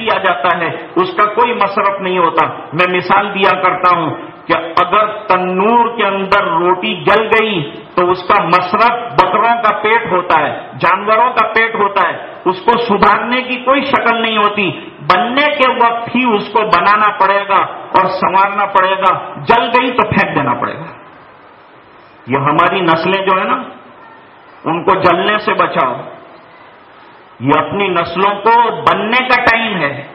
پھینک دیا جاتا ہے، اس کا کوئی مصرف نہیں ہوتا۔ میں مثال دیا کرتا ہوں کہ اگر تنور کے اندر روٹی جل گئی تو اس کا مصرف بکروں کا پیٹ ہوتا ہے، جانوروں کا پیٹ ہوتا ہے۔ اس کو سدھارنے کی کوئی شکل نہیں ہوتی۔ بننے کے وقت ہی اس کو بنانا پڑے گا اور سنوارنا پڑے گا۔ جل گئی تو پھینک دینا پڑے گا۔ یہ ہماری نسلیں جو ہے نا، ان کو جلنے سے بچاؤ۔ یہ اپنی نسلوں کو بننے کا ٹائم ہے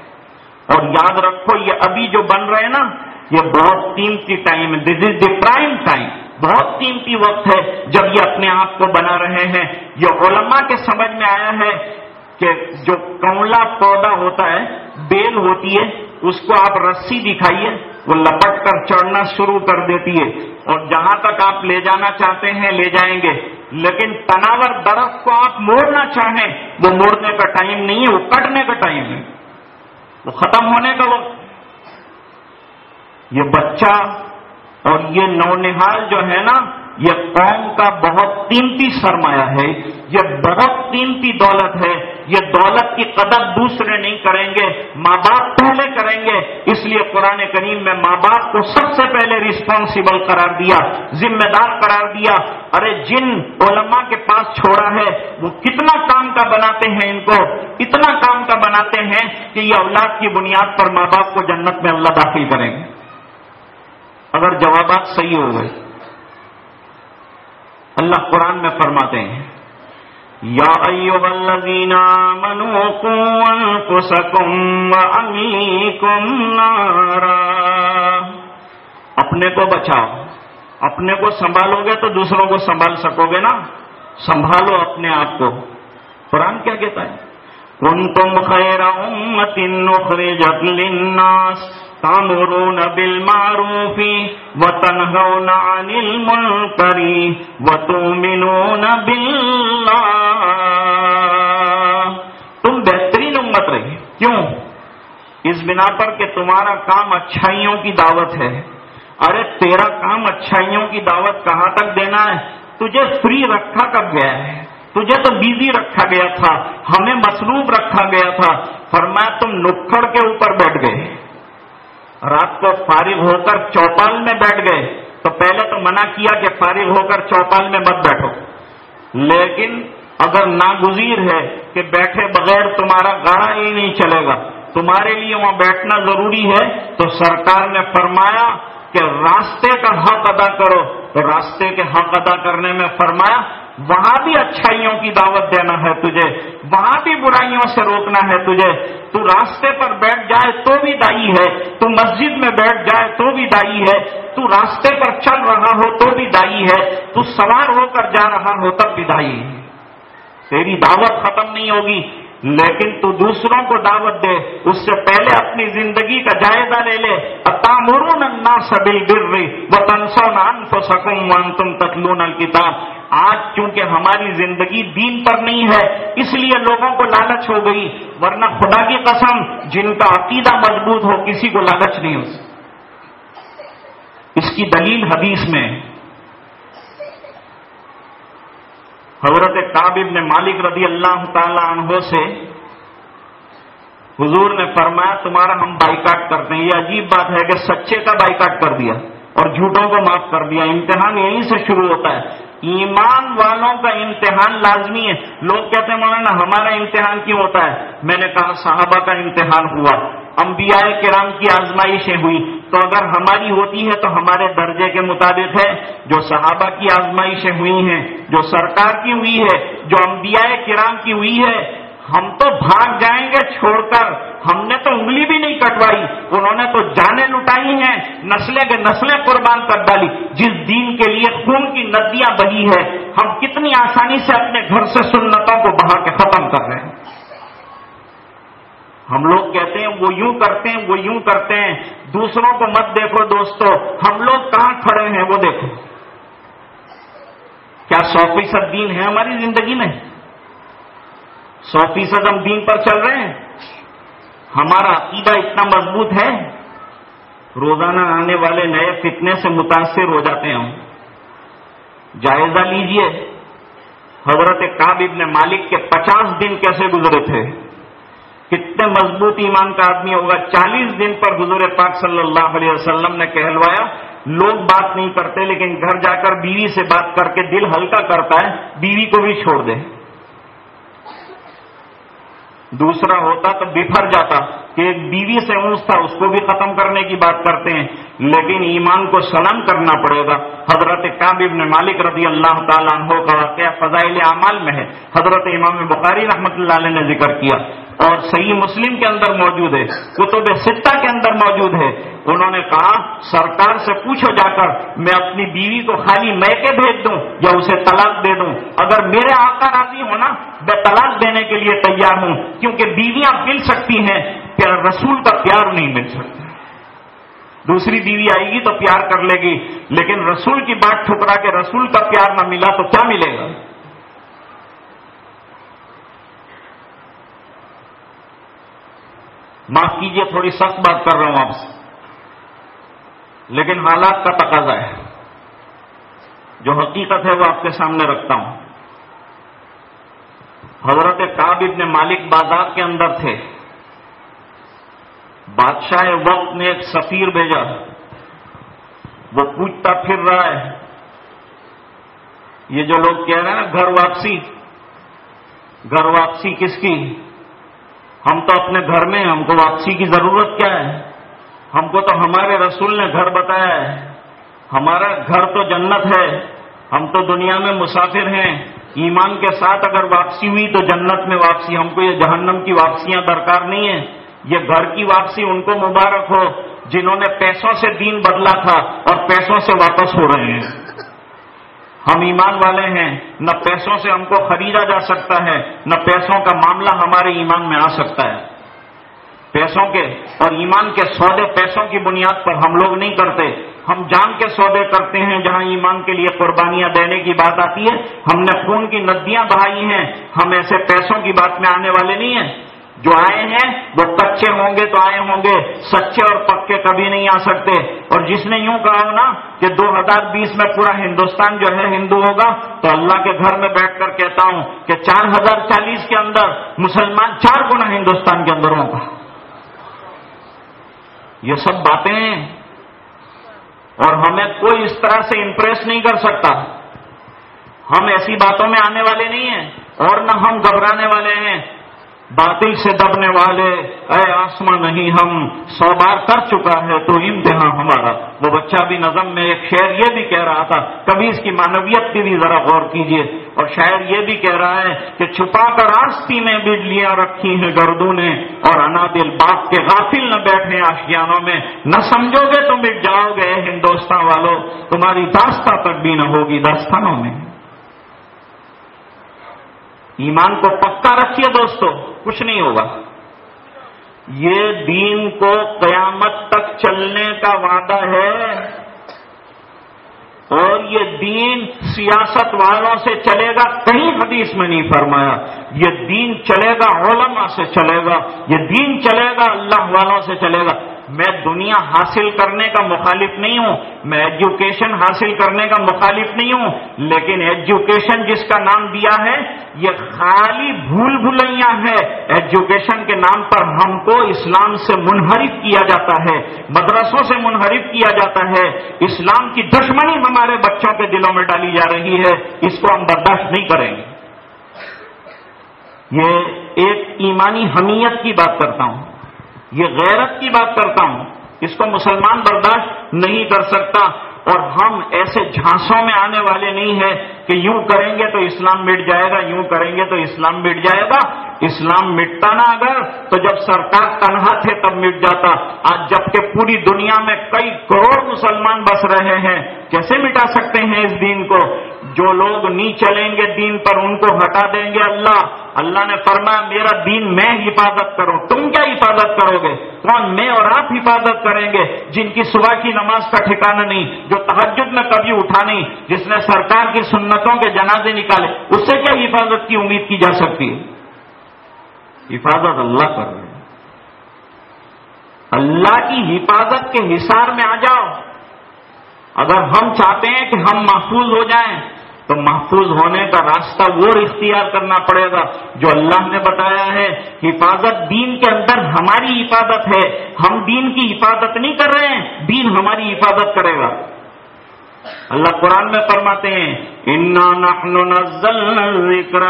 اور یاد رکھو یہ ابھی جو بن رہے ہیں نا، یہ بہت قیمتی ٹائم ہے۔ دس از دی پرائم ٹائم بہت قیمتی وقت ہے جب یہ اپنے آپ کو بنا رہے ہیں۔ یہ علماء کے سمجھ میں آیا ہے کہ جو کولا پودا ہوتا ہے، بیل ہوتی ہے، اس کو آپ رسی دکھائیے۔ وہ لپٹ کر چڑھنا شروع کر دیتی ہے اور جہاں تک آپ لے جانا چاہتے ہیں لے جائیں گے۔ لیکن تناور درخت کو آپ موڑنا چاہیں، وہ موڑنے کا ٹائم نہیں ہے، وہ کٹنے کا ٹائم ہے۔ وہ ختم ہونے کا وقت۔ یہ بچہ اور یہ نونہال جو ہے نا یہ قوم کا بہت قیمتی سرمایہ ہے، یہ بہت قیمتی دولت ہے، یہ دولت کی قدر دوسرے نہیں کریں گے، ماں باپ پہلے کریں گے۔ اس لیے قرآن کریم میں ماں باپ کو سب سے پہلے ریسپانسبل قرار دیا، ذمہ دار قرار دیا۔ ارے جن علماء کے پاس چھوڑا ہے، وہ کتنا کام کا بناتے ہیں ان کو؟ اتنا کام کا بناتے ہیں کہ یہ اولاد کی بنیاد پر ماں باپ کو جنت میں اللہ داخل کریں گے۔ اگر جوابات صحیح ہو گئے۔ اللہ قرآن میں فرماتے ہیں، یا ایوہ الذین آمنوا قوا انفسکم و امیکم نارا۔ اپنے کو بچاؤ، اپنے کو سنبھالو گے تو دوسروں کو سنبھال سکو گے نا۔ سنبھالو اپنے آپ کو۔ قرآن کیا کہتا ہے؟ کنتم خیر امت نخرجت للناس۔ تامرون بالمعروف وتنهون عن المنكر وتؤمنون بالله۔ تم بہترین امت رہی کیوں؟ اس بنا پر کہ تمہارا کام اچھائیوں کی دعوت ہے۔ ارے، تیرا کام اچھائیوں کی دعوت کہاں تک دینا ہے؟ تجھے فری رکھا کب گیا ہے؟ تجھے تو بیزی رکھا گیا تھا۔ ہمیں مصروف رکھا گیا تھا۔ فرمایا تم نکھڑ کے اوپر بیٹھ گئے۔ رات کو فارغ ہو کر چوپال میں بیٹھ گئے۔ تو پہلے تو منع کیا کہ فارغ ہو کر چوپال میں مت بیٹھو۔ لیکن اگر ناگزیر ہے کہ بیٹھے بغیر تمہارا گاڑا ہی نہیں چلے گا، تمہارے لیے وہاں بیٹھنا ضروری ہے۔ تو سرکار نے فرمایا کہ راستے کا حق ادا کرو۔ تو راستے کے حق ادا کرنے میں فرمایا وہاں بھی اچھائیوں کی دعوت دینا ہے تجھے، وہاں بھی برائیوں سے روکنا ہے تجھے۔ تو راستے پر بیٹھ جائے تو بھی دائی ہے، تو مسجد میں بیٹھ جائے تو بھی دائی ہے۔ تو راستے پر چل رہا ہو تو بھی دائی ہے، تو سوار ہو کر جا رہا ہو تب بھی دائی ہے۔ تیری دعوت ختم نہیں ہوگی لیکن تو دوسروں کو دعوت دے، اس سے پہلے اپنی زندگی کا جائزہ لے لے۔ تامرون سبل گر رہی وہ تنسو نان تم تتلون الکتاب آج چونکہ ہماری زندگی دین پر نہیں ہے، اس لیے لوگوں کو لالچ ہو گئی۔ ورنہ خدا کی قسم، جن کا عقیدہ مضبوط ہو، کسی کو لالچ نہیں ہو اس کی دلیل حدیث میں حضرت کابب نے مالک رضی اللہ تعالی عنہ سے حضور نے فرمایا، تمہارا ہم بائیکاٹ کرتے ہیں یہ عجیب بات ہے کہ سچے کا بائیکاٹ کر دیا اور جھوٹوں کو معاف کر دیا۔ امتحان یہیں سے شروع ہوتا ہے۔ ایمان والوں کا امتحان لازمی ہے۔ لوگ کہتے ہیں، مولانا، ہمارا امتحان کیوں ہوتا ہے؟ میں نے کہا، صحابہ کا امتحان ہوا۔ انبیاء کرام کی آزمائشیں ہوئی۔ تو اگر ہماری ہوتی ہے تو ہمارے درجے کے مطابق ہے۔ جو صحابہ کی آزمائشیں ہوئی ہیں، جو سرکار کی ہوئی ہے، جو انبیاء کرام کی ہوئی ہے، ہم تو بھاگ جائیں گے چھوڑ کر۔ ہم نے تو انگلی بھی نہیں کٹوائی۔ انہوں نے تو جانیں لٹائی ہیں، نسلیں کے نسلیں قربان کر ڈالی۔ جس دین کے لیے خون کی ندیاں بہی ہے ہم کتنی آسانی سے اپنے گھر سے سنتوں کو بہا کے ختم کر رہے ہیں۔ ہم لوگ کہتے ہیں وہ یوں کرتے ہیں، وہ یوں کرتے ہیں۔ دوسروں کو مت دیکھو دوستو، ہم لوگ کہاں کھڑے ہیں وہ دیکھو۔ کیا سو فیصد دین ہے ہماری زندگی میں؟ سو فیصد ہم دین پر چل رہے ہیں۔ ہمارا عقیدہ اتنا مضبوط ہے۔ روزانہ آنے والے نئے فتنے سے متاثر ہو جاتے ہیں ہم۔ جائزہ لیجیے۔ حضرت کاب ابن مالک کے پچاس دن کیسے گزرے تھے؟ کتنے مضبوط ایمان کا آدمی ہوگا۔ چالیس دن پر حضور پاک صلی اللہ علیہ وسلم نے کہلوایا۔ لوگ بات نہیں کرتے، لیکن گھر جا کر بیوی سے بات کر کے دل ہلکا کرتا ہے، بیوی کو بھی چھوڑ دے۔ دوسرا ہوتا تو بفر جاتا کہ ایک بیوی سے اونچ تھا، اس کو بھی ختم کرنے کی بات کرتے ہیں۔ لیکن ایمان کو سلام کرنا پڑے گا۔ حضرت کاب ابن مالک رضی اللہ تعالیٰ عنہ کا واقعہ فضائل اعمال میں ہے۔ حضرت امام بخاری رحمۃ اللہ علیہ نے ذکر کیا۔ اور صحیح مسلم کے اندر موجود ہے، کتب ستہ کے اندر موجود ہے۔ انہوں نے کہا، سرکار سے پوچھو جا کر، میں اپنی بیوی کو خالی میں کے بھیج دوں یا اسے طلاق دے دوں؟ اگر میرے آقا راضی ہونا میں طلاق دینے کے لیے تیار ہوں، کیونکہ بیویاں مل سکتی ہیں پیار رسول کا پیار نہیں مل سکتا۔ دوسری بیوی آئے گی تو پیار کر لے گی، لیکن رسول کی بات ٹھکرا کے رسول کا پیار نہ ملا تو کیا ملے گا؟ معاف کیجیے، تھوڑی سخت بات کر رہا ہوں آپ سے۔ لیکن حالات کا تقاضا ہے۔ جو حقیقت ہے وہ آپ کے سامنے رکھتا ہوں۔ حضرت کاب ابن مالک بازار کے اندر تھے۔ بادشاہ وقت نے ایک سفیر بھیجا وہ پوچھتا پھر رہا ہے۔ یہ جو لوگ کہہ رہے ہیں نا، گھر واپسی۔ گھر واپسی کس کی؟ ہم تو اپنے گھر میں ہم کو واپسی کی ضرورت کیا ہے؟ ہم کو تو ہمارے رسول نے گھر بتایا ہے۔ ہمارا گھر تو جنت ہے۔ ہم تو دنیا میں مسافر ہیں۔ ایمان کے ساتھ اگر واپسی ہوئی تو جنت میں واپسی۔ ہم کو یہ جہنم کی واپسیاں درکار نہیں ہیں۔ یہ گھر کی واپسی ان کو مبارک ہو جنہوں نے پیسوں سے دین بدلا تھا اور پیسوں سے واپس ہو رہے ہیں۔ ہم ایمان والے ہیں، نہ پیسوں سے ہم کو خریدا جا سکتا ہے، نہ پیسوں کا معاملہ ہمارے ایمان میں آ سکتا ہے۔ پیسوں کے اور ایمان کے سودے پیسوں کی بنیاد پر ہم لوگ نہیں کرتے۔ ہم جان کے سودے کرتے ہیں، جہاں ایمان کے لیے قربانیاں دینے کی بات آتی ہے۔ ہم نے خون کی ندیاں بہائی ہیں، ہم ایسے پیسوں کی بات میں آنے والے نہیں ہیں۔ جو آئے ہیں وہ کچے ہوں گے تو آئے ہوں گے، سچے اور پکے کبھی نہیں آ سکتے۔ اور جس نے یوں کہا ہو نا کہ دو ہزار بیس میں پورا ہندوستان جو ہے ہندو ہوگا، تو اللہ کے گھر میں بیٹھ کر کہتا ہوں کہ چار ہزار چالیس کے اندر مسلمان چار گنا ہندوستان کے اندر ہوگا یہ سب باتیں ہیں اور ہمیں کوئی اس طرح سے امپریس نہیں کر سکتا۔ ہم ایسی باتوں میں آنے والے نہیں ہیں اور نہ ہم گھبرانے والے ہیں۔ باطل سے دبنے والے، اے آسمان نہیں، ہم سو بار کر چکا ہے تو امتحان ہمارا۔ وہ بچہ بھی نظم میں ایک شعر یہ بھی کہہ رہا تھا، کبھی اس کی مانویت کی بھی ذرا غور کیجیے اور شاعر یہ بھی کہہ رہا ہے کہ چھپا کر آستی میں بجلیاں رکھی ہیں گردوں نے، اور انادل باپ کے غافل نہ بیٹھے آشیانوں میں۔ نہ سمجھو گے تو مٹ جاؤ گے ہندوستان والوں تمہاری داستہ تک بھی نہ ہوگی داستانوں میں۔ ایمان کو پکا رکھیے دوستو، کچھ نہیں ہوگا۔ یہ دین کو قیامت تک چلنے کا وعدہ ہے۔ اور یہ دین سیاست والوں سے چلے گا، کہیں حدیث میں نہیں فرمایا۔ یہ دین چلے گا، علماء سے چلے گا۔ یہ دین چلے گا، اللہ والوں سے چلے گا۔ میں دنیا حاصل کرنے کا مخالف نہیں ہوں، میں ایجوکیشن حاصل کرنے کا مخالف نہیں ہوں، لیکن ایجوکیشن جس کا نام دیا ہے، یہ خالی بھول بھلیا ہے ایجوکیشن کے نام پر ہم کو اسلام سے منحرف کیا جاتا ہے، مدرسوں سے منحرف کیا جاتا ہے۔ اسلام کی دشمنی ہمارے بچوں کے دلوں میں ڈالی جا رہی ہے، اس کو ہم برداشت نہیں کریں گے۔ یہ ایک ایمانی حمیت کی بات کرتا ہوں۔ یہ غیرت کی بات کرتا ہوں، اس کو مسلمان برداشت نہیں کر سکتا۔ اور ہم ایسے جھانسوں میں آنے والے نہیں ہیں کہ یوں کریں گے تو اسلام مٹ جائے گا، یوں کریں گے تو اسلام مٹ جائے گا۔ اسلام مٹتا نا اگر تو جب سرکار تنہا تھے تب مٹ جاتا۔ آج جبکہ پوری دنیا میں کئی کروڑ مسلمان بس رہے ہیں، کیسے مٹا سکتے ہیں اس دین کو؟ جو لوگ نہیں چلیں گے دین پر ان کو ہٹا دیں گے اللہ۔ اللہ نے فرمایا، میرا دین میں حفاظت کروں۔ تم کیا حفاظت کرو گے؟ کون؟ میں اور آپ حفاظت کریں گے۔ جن کی صبح کی نماز کا ٹھکانا نہیں، جو تحجد میں کبھی اٹھا نہیں، جس نے سرکار کی سنتوں کے جنازے نکالے، اس سے کیا حفاظت کی امید کی جا سکتی ہے؟ حفاظت اللہ کر رہے اللہ کی حفاظت کے حصار میں آ جاؤ۔ اگر ہم چاہتے ہیں کہ ہم محفوظ ہو جائیں تو محفوظ ہونے کا راستہ وہ اختیار کرنا پڑے گا جو اللہ نے بتایا ہے، حفاظت دین کے اندر ہماری حفاظت ہے۔ ہم دین کی حفاظت نہیں کر رہے ہیں، دین ہماری حفاظت کرے گا۔ اللہ قرآن میں فرماتے ہیں، انا نحن ذکر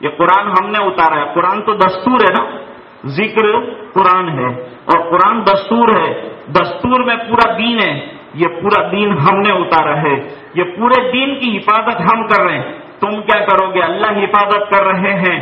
یہ قرآن ہم نے اتارا ہے۔ قرآن تو دستور ہے نا۔ ذکر قرآن ہے اور قرآن دستور ہے۔ دستور میں پورا دین ہے، یہ پورا دین ہم نے اتارا ہے۔ یہ پورے دین کی حفاظت ہم کر رہے ہیں۔ تم کیا کرو گے؟ اللہ حفاظت کر رہے ہیں۔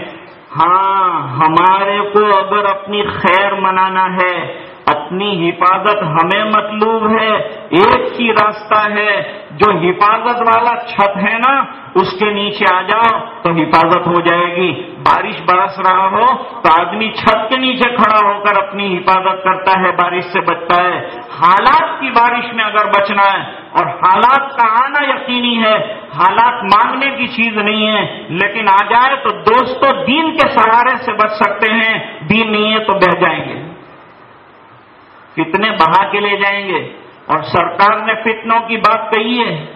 ہاں ہمارے کو اگر اپنی خیر منانا ہے، اپنی حفاظت ہمیں مطلوب ہے، ایک ہی راستہ ہے، جو حفاظت والا چھت ہے نا، اس کے نیچے آ جاؤ تو حفاظت ہو جائے گی۔ بارش برس رہا ہو تو آدمی چھت کے نیچے کھڑا ہو کر اپنی حفاظت کرتا ہے، بارش سے بچتا ہے۔ حالات کی بارش میں اگر بچنا ہے اور حالات کا آنا یقینی ہے، حالات مانگنے کی چیز نہیں ہے، لیکن آ جائے تو دوستوں دین کے سہارے سے بچ سکتے ہیں دین نہیں ہے تو بہ جائیں گے۔ فتنے بہا کے لے جائیں گے۔ اور سرکار نے فتنوں کی بات کہی ہے۔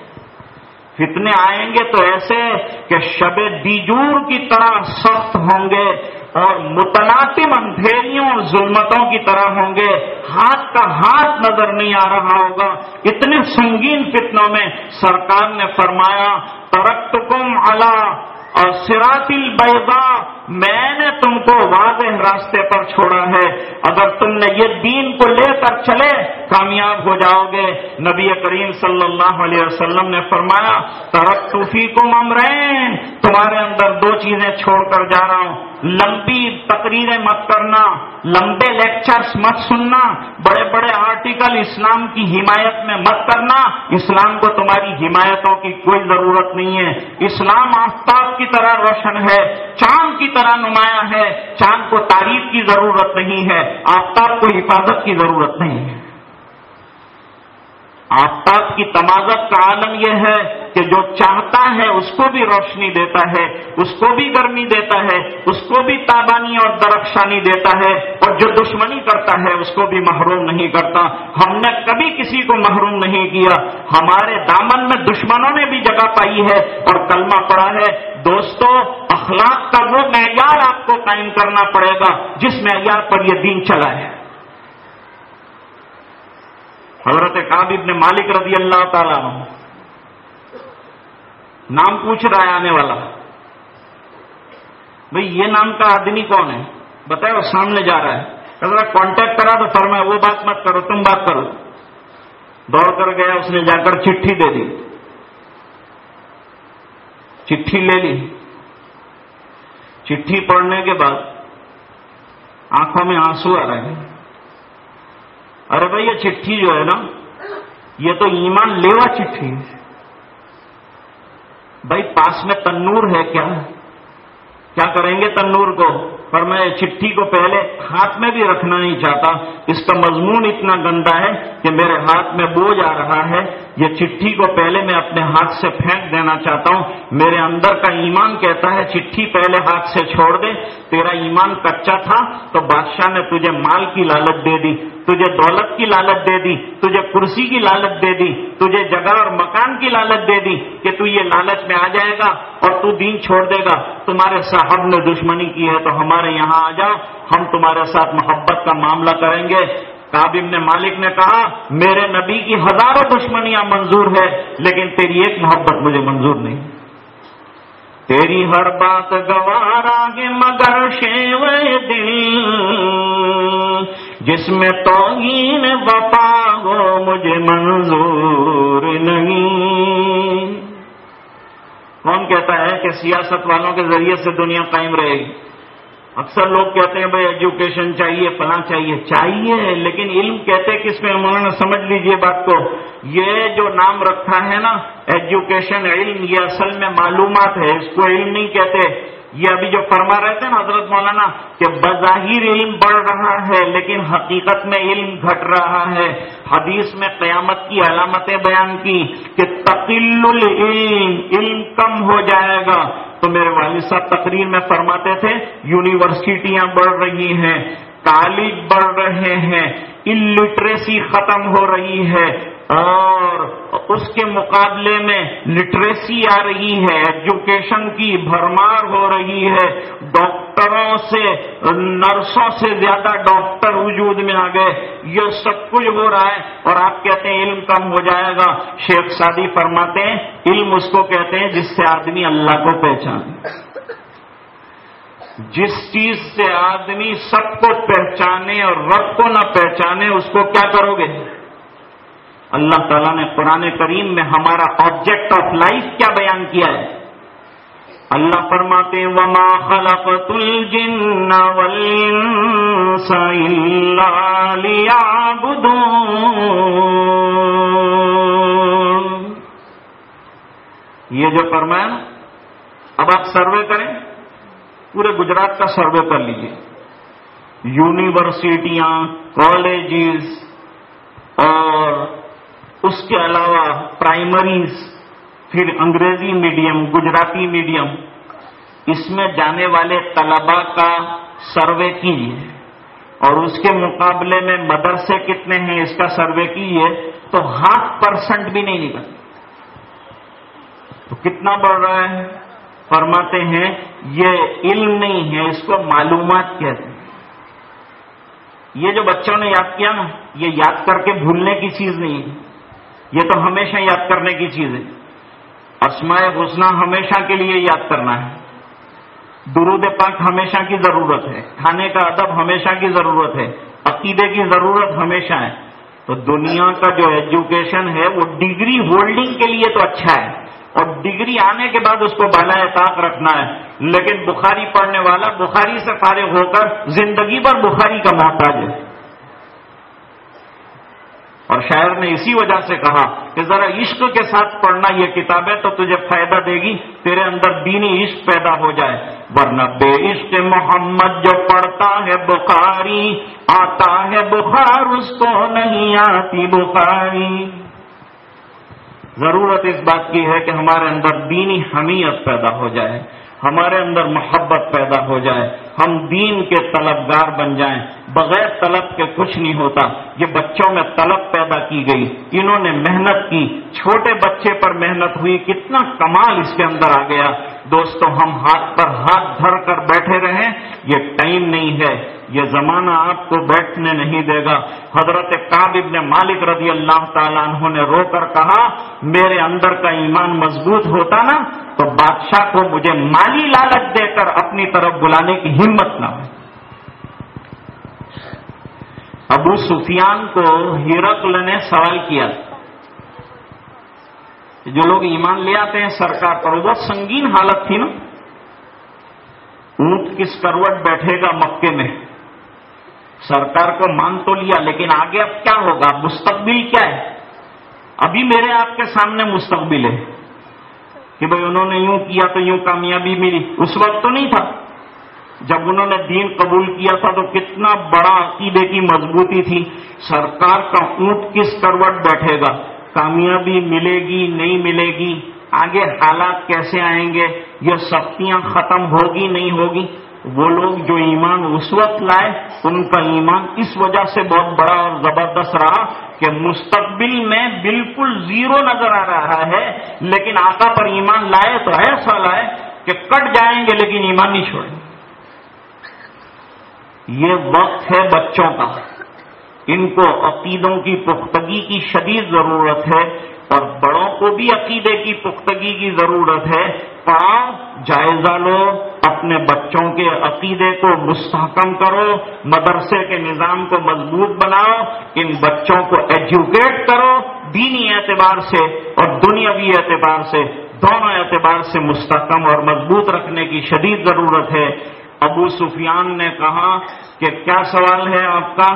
فتنے آئیں گے تو ایسے کہ شب دیجور کی طرح سخت ہوں گے۔ اور متناسب اندھیریوں اور ظلمتوں کی طرح ہوں گے۔ ہاتھ کا ہاتھ نظر نہیں آ رہا ہوگا۔ اتنے سنگین فتنوں میں سرکار نے فرمایا ترقت کم اللہ اور سراط البیضا میں نے تم کو واضح راستے پر چھوڑا ہے۔ اگر تم نے یہ دین کو لے کر چلے، کامیاب ہو جاؤ گے۔ نبی کریم صلی اللہ علیہ وسلم نے فرمایا ترق توفی کو ممرین تمہارے اندر دو چیزیں چھوڑ کر جا رہا ہوں۔ لمبی تقریریں مت کرنا، لمبے لیکچرز مت سننا، بڑے بڑے آرٹیکل اسلام کی حمایت میں مت کرنا۔ اسلام کو تمہاری حمایتوں کی کوئی ضرورت نہیں ہے۔ اسلام آفتاب کی طرح روشن ہے، چاند کی طرح نمایاں ہے، چاند کو تعریف کی ضرورت نہیں ہے، آفتاب کو حفاظت کی ضرورت نہیں ہے۔ آفتاب کی تمازت کا عالم یہ ہے کہ جو چاہتا ہے اس کو بھی روشنی دیتا ہے، اس کو بھی گرمی دیتا ہے، اس کو بھی تابانی اور درخشانی دیتا ہے اور جو دشمنی کرتا ہے اس کو بھی محروم نہیں کرتا۔ ہم نے کبھی کسی کو محروم نہیں کیا۔ ہمارے دامن میں دشمنوں نے بھی جگہ پائی ہے۔ اور کلمہ پڑا ہے، دوستو، اخلاق کا وہ معیار آپ کو قائم کرنا پڑے گا، جس معیار پر یہ دین چلا ہے۔ حضرت کاب ابن مالک رضی اللہ تعالیٰ نام پوچھ رہا ہے آنے والا۔ بھئی یہ نام کا آدمی کون ہے؟ بتائے وہ سامنے جا رہا ہے۔ اگر کانٹیکٹ کرا تو فرمایا، وہ بات مت کرو، تم بات کرو۔ دوڑ کر گیا، اس نے جا کر چٹھی دے دی۔ چٹھی لے لی۔ چٹھی پڑھنے کے بعد آنکھوں میں آنسو آ رہے ہیں۔ ارے بھائی یہ چٹھی جو ہے نا، یہ تو ایمان لیوا چٹھی بھائی، پاس میں تنور ہے کیا؟ کیا کریں گے تنور کو؟ پر میں چٹھی کو پہلے ہاتھ میں بھی رکھنا نہیں چاہتا۔ اس کا مضمون اتنا گندا ہے کہ میرے ہاتھ میں بوجھ آ رہا ہے۔ یہ چٹھی کو پہلے میں اپنے ہاتھ سے پھینک دینا چاہتا ہوں۔ میرے اندر کا ایمان کہتا ہے، چٹھی پہلے ہاتھ سے چھوڑ دے۔ تیرا ایمان کچا تھا تو بادشاہ نے تجھے مال کی لالچ دے دی، تجھے دولت کی لالچ دے دی، تجھے کرسی کی لالچ دے دی، تجھے جگہ اور مکان کی لالچ دے دی کہ تو یہ لالچ میں آ جائے گا اور تو دین چھوڑ دے گا۔ تمہارے صاحب نے دشمنی کی ہے تو ہمارے یہاں آ جاؤ، ہم تمہارے ساتھ محبت کا معاملہ کریں گے۔ کابم نے مالک نے کہا، میرے نبی کی ہزاروں دشمنیاں منظور ہے لیکن تیری ایک محبت مجھے منظور نہیں۔ تیری ہر بات گوارا گے مگر شیو دل۔ جس میں توہین وفا ہو، مجھے منظور نہیں۔ کون کہتا ہے کہ سیاست والوں کے ذریعے سے دنیا قائم رہے گی؟ اکثر لوگ کہتے ہیں بھائی ایجوکیشن چاہیے، فلاں چاہیے چاہیے، لیکن علم کہتے کس میں مولانا سمجھ لیجیے بات کو۔ یہ جو نام رکھا ہے نا ایجوکیشن علم، یہ اصل میں معلومات ہے۔ اس کو علم نہیں کہتے۔ یہ ابھی جو فرما رہے تھے نا حضرت مولانا، کہ بظاہر علم بڑھ رہا ہے، لیکن حقیقت میں علم گھٹ رہا ہے۔ حدیث میں قیامت کی علامتیں بیان کی کہ تقل العلم، علم کم ہو جائے گا۔ تو میرے والد صاحب تقریر میں فرماتے تھے، یونیورسٹیاں بڑھ رہی ہیں، تعلیم بڑھ رہے ہیں الٹریسی ختم ہو رہی ہے اور اس کے مقابلے میں لٹریسی آ رہی ہے ایجوکیشن کی بھرمار ہو رہی ہے۔ ڈاکٹروں سے، نرسوں سے زیادہ ڈاکٹر وجود میں آ گئے۔ یہ سب کچھ ہو رہا ہے اور آپ کہتے ہیں علم کم ہو جائے گا۔ شیخ سادی فرماتے ہیں، علم اس کو کہتے ہیں جس سے آدمی اللہ کو پہچانے۔ جس چیز سے آدمی سب کو پہچانے اور رب کو نہ پہچانے، اس کو کیا کرو گے؟ اللہ تعالیٰ نے قرآن کریم میں ہمارا آبجیکٹ آف لائف کیا بیان کیا ہے؟ اللہ فرماتے وما خلقت الجن والانس الا ليعبدون۔ یہ جو فرمایا اب آپ سروے کریں، پورے گجرات کا سروے کر لیجیے یونیورسٹیاں کالجز اور اس کے علاوہ پرائمریز پھر انگریزی میڈیم گجراتی میڈیم اس میں جانے والے طلبا کا سروے کیجیے اور اس کے مقابلے میں مدرسے کتنے ہیں، اس کا سروے کیجیے تو ہاف پرسنٹ بھی نہیں نکل تو کتنا بڑھ رہا ہے؟ فرماتے ہیں، یہ علم نہیں ہے، اس کو معلومات کہتے ہیں۔ یہ جو بچوں نے یاد کیا نا، یہ یاد کر کے بھولنے کی چیز نہیں ہے۔ یہ تو ہمیشہ یاد کرنے کی چیز ہے۔ اسمائے حسنہ ہمیشہ کے لیے یاد کرنا ہے۔ درود پاک ہمیشہ کی ضرورت ہے۔ کھانے کا ادب ہمیشہ کی ضرورت ہے۔ عقیدے کی ضرورت ہمیشہ ہے۔ تو دنیا کا جو ایجوکیشن ہے وہ ڈگری ہولڈنگ کے لیے تو اچھا ہے۔ اور ڈگری آنے کے بعد اس کو بالا طاق رکھنا ہے۔ لیکن بخاری پڑھنے والا بخاری سے فارغ ہو کر زندگی پر بخاری کا محتاج ہے۔ اور شاعر نے اسی وجہ سے کہا کہ ذرا عشق کے ساتھ پڑھنا یہ کتاب ہے تو تجھے فائدہ دے گی، تیرے اندر دینی عشق پیدا ہو جائے۔ ورنہ بے عشق محمد جو پڑھتا ہے بخاری، آتا ہے بخار، اس کو نہیں آتی بخاری۔ ضرورت اس بات کی ہے کہ ہمارے اندر دینی حمیت پیدا ہو جائے، ہمارے اندر محبت پیدا ہو جائے، ہم دین کے طلبگار بن جائیں۔ بغیر طلب کے کچھ نہیں ہوتا، یہ بچوں میں طلب پیدا کی گئی۔ انہوں نے محنت کی، چھوٹے بچے پر محنت ہوئی، کتنا کمال اس کے اندر آ گیا۔ دوستوں ہم ہاتھ پر ہاتھ دھر کر بیٹھے رہیں، یہ ٹائم نہیں ہے۔ یہ زمانہ آپ کو بیٹھنے نہیں دے گا۔ حضرت کاب ابن مالک رضی اللہ تعالیٰ عنہ نے رو کر کہا، میرے اندر کا ایمان مضبوط ہوتا نا، تو بادشاہ کو مجھے مالی لالچ دے کر اپنی طرف بلانے کی ہمت نہ ہو۔ ابو سفیان کو ہیرکل نے سوال کیا۔ جو لوگ ایمان لے آتے ہیں، سرکار پر بہت سنگین حالت تھی نا۔ اونٹ کس کروٹ بیٹھے گا مکے میں۔ سرکار کو مان تو لیا، لیکن آگے اب کیا ہوگا؟ مستقبل کیا ہے؟ ابھی میرے آپ کے سامنے مستقبل ہے۔ کہ بھائی انہوں نے یوں کیا تو یوں کامیابی ملی۔ اس وقت تو نہیں تھا۔ جب انہوں نے دین قبول کیا تھا تو کتنا بڑا عقیدے کی مضبوطی تھی۔ سرکار کا اونٹ کس کروٹ بیٹھے گا؟ کامیابی ملے گی، نہیں ملے گی؟ آگے حالات کیسے آئیں گے؟ یہ سختیاں ختم ہوگی، نہیں ہوگی؟ وہ لوگ جو ایمان اس وقت لائے، ان کا ایمان اس وجہ سے بہت بڑا اور زبردست رہا کہ مستقبل میں بالکل زیرو نظر آ رہا ہے۔ لیکن آقا پر ایمان لائے تو ایسا لائے کہ کٹ جائیں گے، لیکن ایمان نہیں چھوڑیں گے۔ یہ وقت ہے بچوں کا۔ ان کو عقیدوں کی پختگی کی شدید ضرورت ہے اور بڑوں کو بھی عقیدے کی پختگی کی ضرورت ہے۔ پڑھاؤ جائزہ لو، اپنے بچوں کے عقیدے کو مستحکم کرو، مدرسے کے نظام کو مضبوط بناؤ، ان بچوں کو ایجوکیٹ کرو دینی اعتبار سے اور دنیاوی اعتبار سے۔ دونوں اعتبار سے مستحکم اور مضبوط رکھنے کی شدید ضرورت ہے۔ ابو سفیان نے کہا کہ کیا سوال ہے آپ کا؟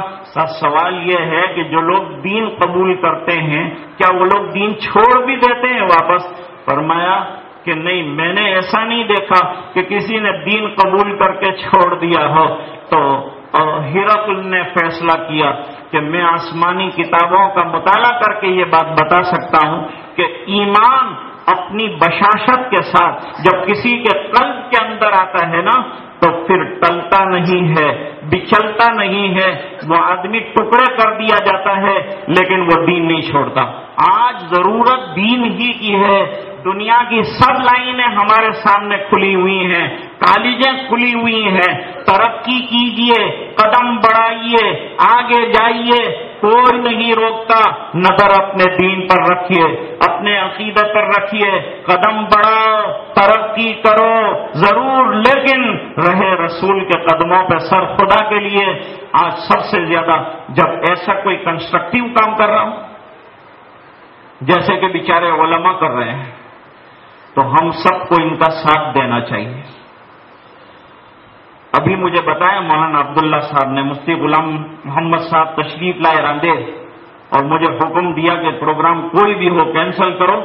سوال یہ ہے کہ جو لوگ دین قبول کرتے ہیں، کیا وہ لوگ دین چھوڑ بھی دیتے ہیں واپس؟ فرمایا کہ نہیں، میں نے ایسا نہیں دیکھا کہ کسی نے دین قبول کر کے چھوڑ دیا ہو۔ تو ہیرکل نے فیصلہ کیا کہ میں آسمانی کتابوں کا مطالعہ کر کے یہ بات بتا سکتا ہوں کہ ایمان اپنی بشاشت کے ساتھ جب کسی کے قلب کے اندر آتا ہے نا تو پھر ٹلتا نہیں ہے بچلتا نہیں ہے۔ وہ آدمی ٹکڑے کر دیا جاتا ہے، لیکن وہ دین نہیں چھوڑتا۔ آج ضرورت دین ہی کی ہے۔ دنیا کی سب لائنیں ہمارے سامنے کھلی ہوئی ہیں، کالجیں کھلی ہوئی ہیں۔ ترقی کیجیے، قدم بڑھائیے، آگے جائیے۔ کوئی نہیں روکتا۔ نظر اپنے دین پر رکھیے، اپنے عقیدت پر رکھیے۔ قدم بڑھاؤ، ترقی کرو۔ ضرور، لیکن رہے رسول کے قدموں پہ سر خدا کے لیے، آج سب سے زیادہ جب ایسا کوئی کنسٹرکٹیو کام کر رہا ہوں، جیسے کہ بیچارے علماء کر رہے ہیں، تو ہم سب کو ان کا ساتھ دینا چاہیے۔ ابھی مجھے بتایا مولانا عبداللہ صاحب نے، مفتی غلام محمد صاحب تشریف لائے راندے، اور مجھے حکم دیا کہ پروگرام کوئی بھی ہو کینسل کرو،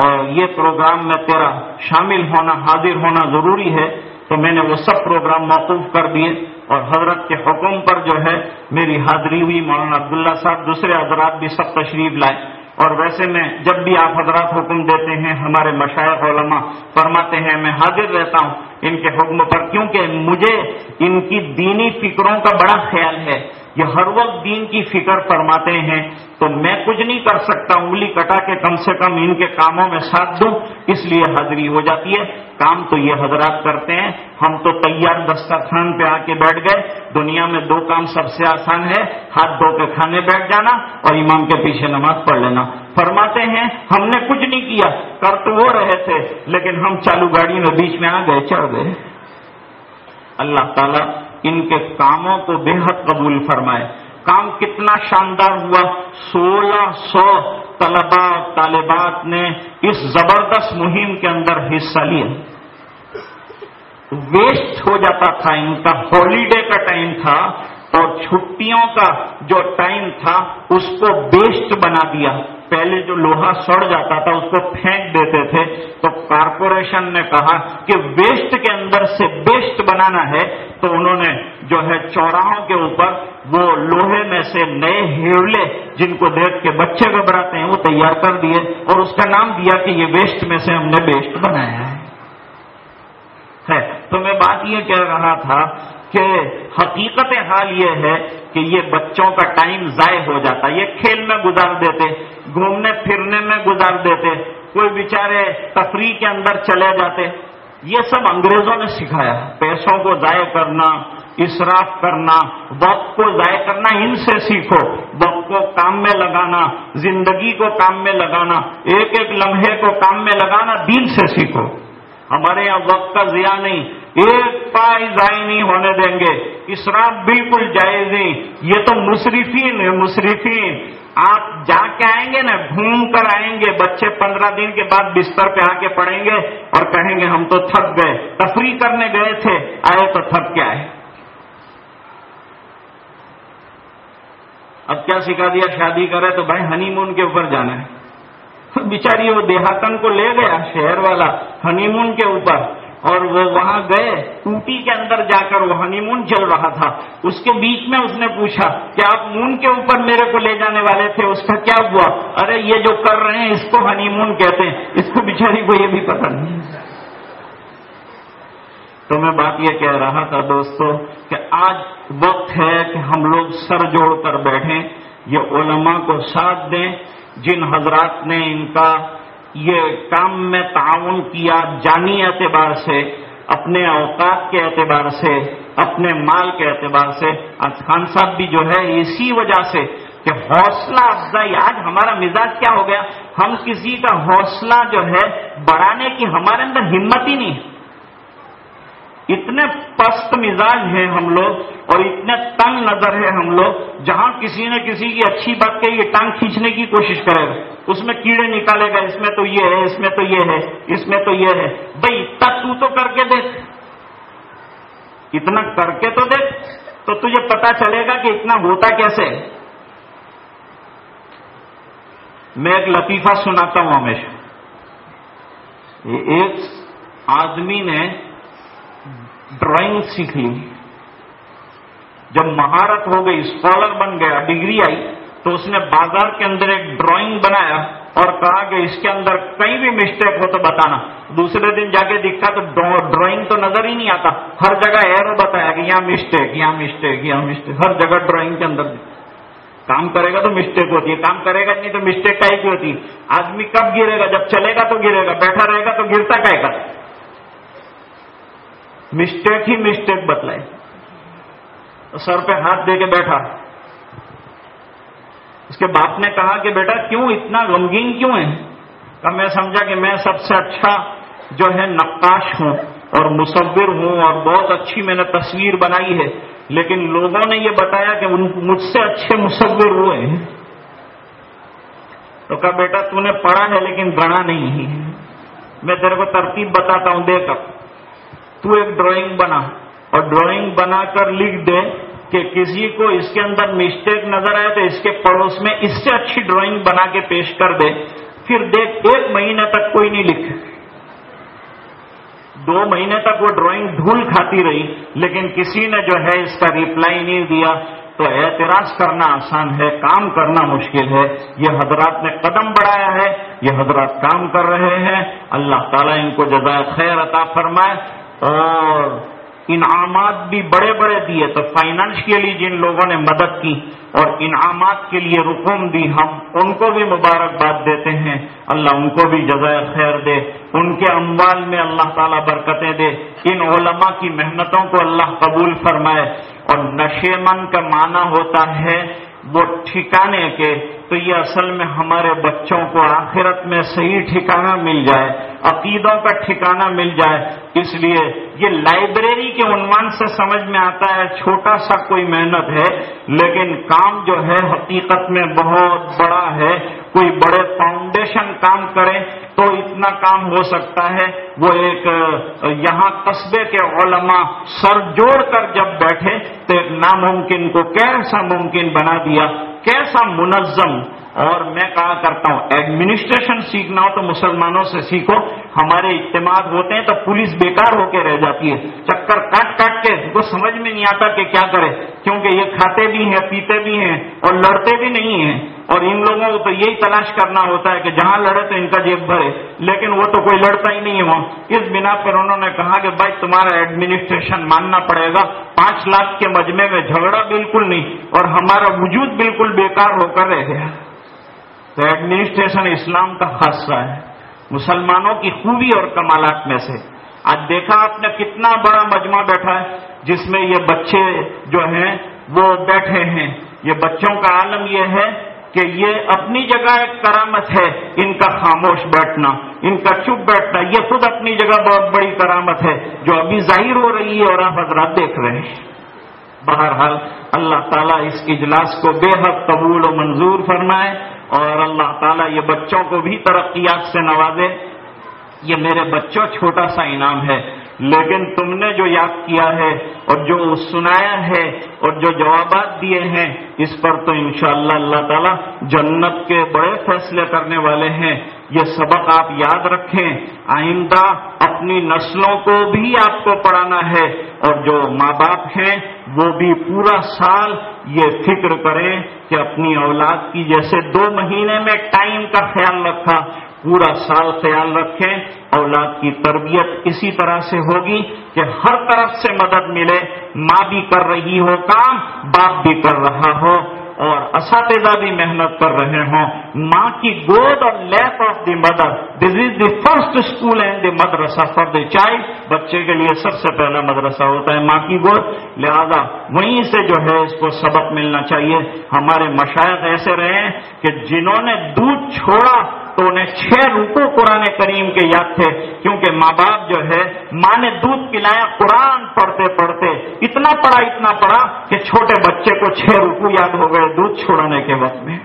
اور یہ پروگرام میں تیرا شامل ہونا، حاضر ہونا ضروری ہے۔ تو میں نے وہ سب پروگرام موقوف کر دیے اور حضرت کے حکم پر جو ہے میری حاضری ہوئی، مولانا عبداللہ صاحب دوسرے حضرات بھی سب تشریف لائے۔ اور ویسے میں جب بھی آپ حضرات حکم دیتے ہیں، ہمارے مشائق علماء فرماتے ہیں، میں حاضر رہتا ہوں ان کے حکم پر، کیونکہ مجھے ان کی دینی فکروں کا بڑا خیال ہے۔ یہ ہر وقت دین کی فکر فرماتے ہیں تو میں کچھ نہیں کر سکتا، انگلی کٹا کے کم سے کم ان کے کاموں میں ساتھ دوں، اس لیے حاضری ہو جاتی ہے۔ کام تو یہ حضرات کرتے ہیں۔ ہم تو تیار دسترخوان پہ آ کے بیٹھ گئے۔ دنیا میں دو کام سب سے آسان ہے، ہاتھ دھو کے کھانے بیٹھ جانا اور امام کے پیچھے نماز پڑھ لینا۔ فرماتے ہیں، ہم نے کچھ نہیں کیا، کر تو وہ رہے تھے، لیکن ہم چالو گاڑی میں بیچ میں آ گئے، چڑھ گئے۔ اللہ تعالیٰ ان کے کاموں کو بے حد قبول فرمائے۔ کام کتنا شاندار ہوا۔ سولہ سو طلباء طالبات نے اس زبردست مہم کے اندر حصہ لیا۔ ویسٹ ہو جاتا تھا ان کا ہالیڈے کا ٹائم تھا اور چھٹیوں کا جو ٹائم تھا، اس کو بیسٹ بنا دیا۔ پہلے جو لوہا سڑ جاتا تھا، اس کو پھینک دیتے تھے، تو کارپوریشن نے کہا کہ ویسٹ کے اندر سے بیسٹ بنانا ہے۔ تو انہوں نے جو ہے چوراہوں کے اوپر وہ لوہے میں سے نئے ہیولے جن کو دیکھ کے بچے گھبراتے ہیں، وہ تیار کر دیے اور اس کا نام دیا کہ یہ ویسٹ میں سے ہم نے بیسٹ بنایا ہے، تو میں بات یہ کہہ رہا تھا کہ حقیقت حال یہ ہے کہ یہ بچوں کا ٹائم ضائع ہو جاتا یہ کھیل میں گزار دیتے، گھومنے پھرنے میں گزار دیتے، کوئی بیچارے تفریح کے اندر چلے جاتے۔ یہ سب انگریزوں نے سکھایا، پیسوں کو ضائع کرنا، اسراف کرنا، وقت کو ضائع کرنا، ان سے سیکھو۔ وقت کو کام میں لگانا، زندگی کو کام میں لگانا، ایک ایک لمحے کو کام میں لگانا دل سے سیکھو۔ ہمارے یہاں وقت کا ضیاع نہیں ایک پائی ضائع نہیں ہونے دیں گے۔ اسراف بالکل جائز نہیں۔ یہ تو مصرفین ہے مصرفین۔ آپ جا کے آئیں گے نا، گھوم کر آئیں گے۔ بچے پندرہ دن کے بعد بستر پہ آ کے پڑیں گے اور کہیں گے ہم تو تھک گئے۔ تفریح کرنے گئے تھے، آئے تو تھک کے آئے۔ اب کیا سکھا دیا شادی کرے تو بھائی ہنی مون کے اوپر جانا ہے۔ بیچاری وہ دیہاتن کو لے گیا، شہر والا ہنی مون کے اوپر۔ اور وہ وہاں گئے اوٹی کے اندر جا کر وہ ہنی مون چل رہا تھا۔ اس کے بیچ میں اس نے پوچھا کہ آپ مون کے اوپر میرے کو لے جانے والے تھے، اس کا کیا ہوا؟ ارے، یہ جو کر رہے ہیں، اس کو ہنی مون کہتے ہیں۔ اس کو بیچاری کو یہ بھی پتہ نہیں۔ تو میں بات یہ کہہ رہا تھا دوستو کہ آج وقت ہے کہ ہم لوگ سر جوڑ کر بیٹھیں۔ یہ علماء کو ساتھ دیں، جن حضرات نے ان کا یہ کام میں تعاون کیا جانی اعتبار سے، اپنے اوقات کے اعتبار سے، اپنے مال کے اعتبار سے۔ خان صاحب بھی جو ہے، اسی وجہ سے کہ حوصلہ افزائی، آج ہمارا مزاج کیا ہو گیا؟ ہم کسی کا حوصلہ جو ہے، بڑھانے کی ہمارے اندر ہمت ہی نہیں۔ ہے اتنے پست مزاج ہیں ہم لوگ اور اتنے تنگ نظر ہے ہم لوگ، جہاں کسی نے کسی کی اچھی بات کہی یہ ٹانگ کھینچنے کی کوشش کرے گا۔ اس میں کیڑے نکالے گا، اس میں تو یہ ہے، اس میں تو یہ ہے، اس میں تو یہ ہے۔ بھائی، تک تو تو کر کے دیکھ۔ اتنا کر کے تو دیکھ۔ تو تجھے پتا چلے گا کہ اتنا ہوتا کیسے۔ میں ایک لطیفہ سناتا ہوں، ہمیشہ۔ ایک آدمی نے ڈرائنگ سیکھ لی جب مہارت ہو گئی اسکالر بن گیا، ڈگری آئی، تو اس نے بازار کے اندر ایک ڈرائنگ بنایا اور کہا کہ اس کے اندر کہیں بھی مسٹیک ہو تو بتانا۔ دوسرے دن جا کے دکھا تو ڈرائنگ تو نظر ہی نہیں آتا۔ ہر جگہ ایرو بتایا کہ یہاں مسٹیک یہاں مسٹیک یہاں مسٹیک ہر جگہ ڈرائنگ کے اندر۔ کام کرے گا تو مسٹیک ہوتی ہے، کام کرے گا نہیں تو مسٹیک کا کی ہوتی؟ آدمی کب گرے گا؟ جب چلے گا تو گرے گا، بیٹھا رہے گا تو گرتا کا مسٹیک ہی مسٹیک بتلائے سر پہ ہاتھ دے کے بیٹھا اس کے باپ نے کہا کہ بیٹا کیوں اتنا غمگین کیوں ہے کہ میں سمجھا کہ میں سب سے اچھا جو ہے نقاش ہوں اور مصور ہوں اور بہت اچھی میں نے تصویر بنائی ہے لیکن لوگوں نے یہ بتایا کہ مجھ سے اچھے مصور ہوئے ہیں تو کہا بیٹا تو نے پڑھا ہے لیکن گڑا نہیں ہے میں تیرے کو ترتیب بتاتا ہوں دیکھ تو ایک ڈرائنگ بنا۔ اور ڈرائنگ بنا کر لکھ دے کہ کسی کو اس کے اندر مسٹیک نظر آئے تو اس کے پڑوس میں اس سے اچھی ڈرائنگ بنا کے پیش کر دے۔ پھر دیکھ، ایک مہینے تک کوئی نہیں لکھے۔ دو مہینے تک وہ ڈرائنگ دھول کھاتی رہی۔ لیکن کسی نے جو ہے اس کا ریپلائی نہیں دیا۔ تو اعتراض کرنا آسان ہے، کام کرنا مشکل ہے۔ یہ حضرات نے قدم بڑھایا ہے، یہ حضرات کام کر رہے ہیں۔ اللہ تعالیٰ ان کو جزائے خیر عطا فرمائے۔ اور انعامات بھی بڑے بڑے دیے تو فائنانشیلی جن لوگوں نے مدد کی اور انعامات کے لیے رکوم دی، ہم ان کو بھی مبارکباد دیتے ہیں۔ اللہ ان کو بھی جزائے خیر دے۔ ان کے اموال میں اللہ تعالیٰ برکتیں دے۔ ان علماء کی محنتوں کو اللہ قبول فرمائے۔ اور نشے من کا معنی ہوتا ہے وہ ٹھکانے کے تو یہ اصل میں ہمارے بچوں کو آخرت میں صحیح ٹھکانہ مل جائے، عقیدوں کا ٹھکانہ مل جائے۔ اس لیے یہ لائبریری کے عنوان سے سمجھ میں آتا ہے، چھوٹا سا کوئی محنت ہے، لیکن کام جو ہے حقیقت میں بہت بڑا ہے۔ کوئی بڑے فاؤنڈیشن کام کرے تو اتنا کام ہو سکتا ہے۔ وہ ایک یہاں قصبے کے علماء سر جوڑ کر جب بیٹھے تو ایک ناممکن کو کیسا ممکن بنا دیا، کیسا منظم اور میں کہا کرتا ہوں ایڈمنسٹریشن سیکھنا ہو تو مسلمانوں سے سیکھو۔ ہمارے اجتماع ہوتے ہیں تو پولیس بیکار ہو کے رہ جاتی ہے۔ چکر کاٹ کاٹ کے کو سمجھ میں نہیں آتا کہ کیا کرے، کیونکہ یہ کھاتے بھی ہیں، پیتے بھی ہیں اور لڑتے بھی نہیں ہیں۔ اور ان لوگوں کو تو یہی تلاش کرنا ہوتا ہے کہ جہاں لڑے تو ان کا جیب بھرے، لیکن وہ تو کوئی لڑتا ہی نہیں ہے وہاں۔ اس بنا پر انہوں نے کہا کہ بھائی تمہارا ایڈمنسٹریشن ماننا پڑے گا۔ پانچ لاکھ کے مجمے میں جھگڑا بالکل نہیں اور ہمارا وجود بالکل بیکار ہو کر رہ گیا۔ تو ایڈمنسٹریشن اسلام کا خاصہ ہے۔ مسلمانوں کی خوبی اور کمالات میں سے۔ آج دیکھا آپ نے کتنا بڑا مجمع بیٹھا ہے، جس میں یہ بچے جو ہیں، وہ بیٹھے ہیں۔ یہ بچوں کا عالم یہ ہے کہ یہ اپنی جگہ ایک کرامت ہے، ان کا خاموش بیٹھنا، ان کا چپ بیٹھنا۔ یہ خود اپنی جگہ بہت بڑی کرامت ہے، جو ابھی ظاہر ہو رہی ہے اور آپ حضرات دیکھ رہے ہیں۔ بہرحال اللہ تعالیٰ اس اجلاس کو بے حد قبول و منظور فرمائے۔ اور اللہ تعالیٰ یہ بچوں کو بھی ترقیات سے نوازے۔ یہ میرے بچوں چھوٹا سا انعام ہے۔ لیکن تم نے جو یاد کیا ہے اور جو سنایا ہے اور جو جوابات دیے ہیں، اس پر تو انشاءاللہ اللہ تعالی جنت کے بڑے فیصلے کرنے والے ہیں۔ یہ سبق آپ یاد رکھیں، آئندہ اپنی نسلوں کو بھی آپ کو پڑھانا ہے اور جو ماں باپ ہیں، وہ بھی پورا سال یہ فکر کریں کہ اپنی اولاد کی جیسے دو مہینے میں ٹائم کا خیال رکھا، پورا سال خیال رکھیں، اولاد کی تربیت اسی طرح سے ہوگی کہ ہر طرف سے مدد ملے، ماں بھی کر رہی ہو کام، باپ بھی کر رہا ہو۔ اور اساتذہ بھی محنت کر رہے ہوں۔ ماں کی گود اور lap of the mother. This is the first school and the مدرسہ فار دی چائلڈ بچے کے لیے سب سے پہلا مدرسہ ہوتا ہے ماں کی گود۔ لہذا وہیں سے جو ہے اس کو سبق ملنا چاہیے۔ ہمارے مشاہد ایسے رہے کہ جنہوں نے دودھ چھوڑا تو انہیں چھ روپو قرآن کریم کے یاد تھے، کیونکہ ماں باپ جو ہے، ماں نے دودھ پلایا، قرآن پڑھتے پڑھتے اتنا پڑا اتنا پڑا کہ چھوٹے بچے کو چھ روپو یاد ہو گئے دودھ چھوڑانے کے وقت میں۔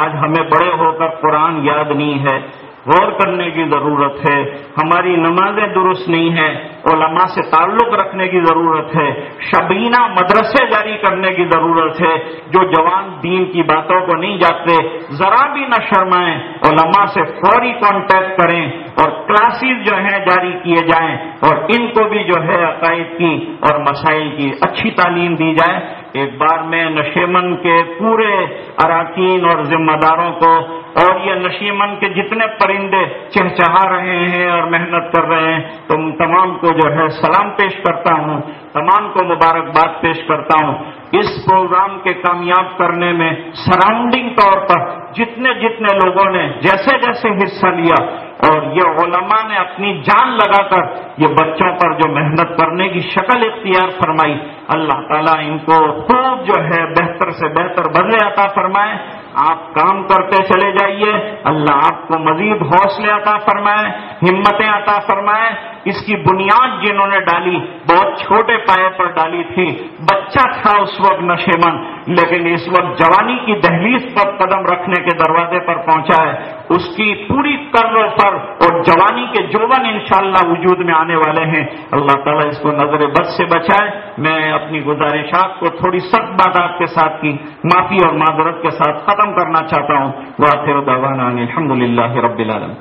آج ہمیں بڑے ہو کر قرآن یاد نہیں ہے۔ غور کرنے کی ضرورت ہے۔ ہماری نمازیں درست نہیں ہیں۔ علماء سے تعلق رکھنے کی ضرورت ہے۔ شبینہ مدرسے جاری کرنے کی ضرورت ہے۔ جو جوان دین کی باتوں کو نہیں جاتے ذرا بھی نہ شرمائیں۔ علماء سے فوری کانٹیکٹ کریں اور کلاسز جو ہیں جاری کیے جائیں اور ان کو بھی جو ہے عقائد کی اور مسائل کی اچھی تعلیم دی جائے۔ ایک بار میں نشیمن کے پورے اراکین اور ذمہ داروں کو اور یہ نشیمن کے جتنے پرندے چہچہا رہے ہیں اور محنت کر رہے ہیں تم تمام کو جو ہے سلام پیش کرتا ہوں، تمام کو مبارکباد پیش کرتا ہوں۔ اس پروگرام کے کامیاب کرنے میں سراؤنڈنگ طور پر جتنے جتنے لوگوں نے جیسے جیسے حصہ لیا، اور یہ علماء نے اپنی جان لگا کر یہ بچوں پر جو محنت کرنے کی شکل اختیار فرمائی، اللہ تعالیٰ ان کو خوب جو ہے بہتر سے بہتر بدلے عطا فرمائے۔ آپ کام کرتے چلے جائیے اللہ آپ کو مزید حوصلے عطا فرمائے، ہمتیں عطا فرمائے اس کی بنیاد جنہوں نے ڈالی، بہت چھوٹے پائے پر ڈالی تھی۔ بچہ تھا اس وقت نشیمن، لیکن اس وقت جوانی کی دہلیز پر قدم رکھنے کے دروازے پر پہنچا ہے۔ اس کی پوری کرو پر اور جوانی کے جوبن انشاءاللہ وجود میں آنے والے ہیں۔ اللہ تعالیٰ اس کو نظر بد سے بچائے۔ میں اپنی گزارشات کو تھوڑی سخت بات آپ کے ساتھ کی، معافی اور معذرت کے ساتھ ختم کرنا چاہتا ہوں۔ وہ آخر الحمد للہ رب العالم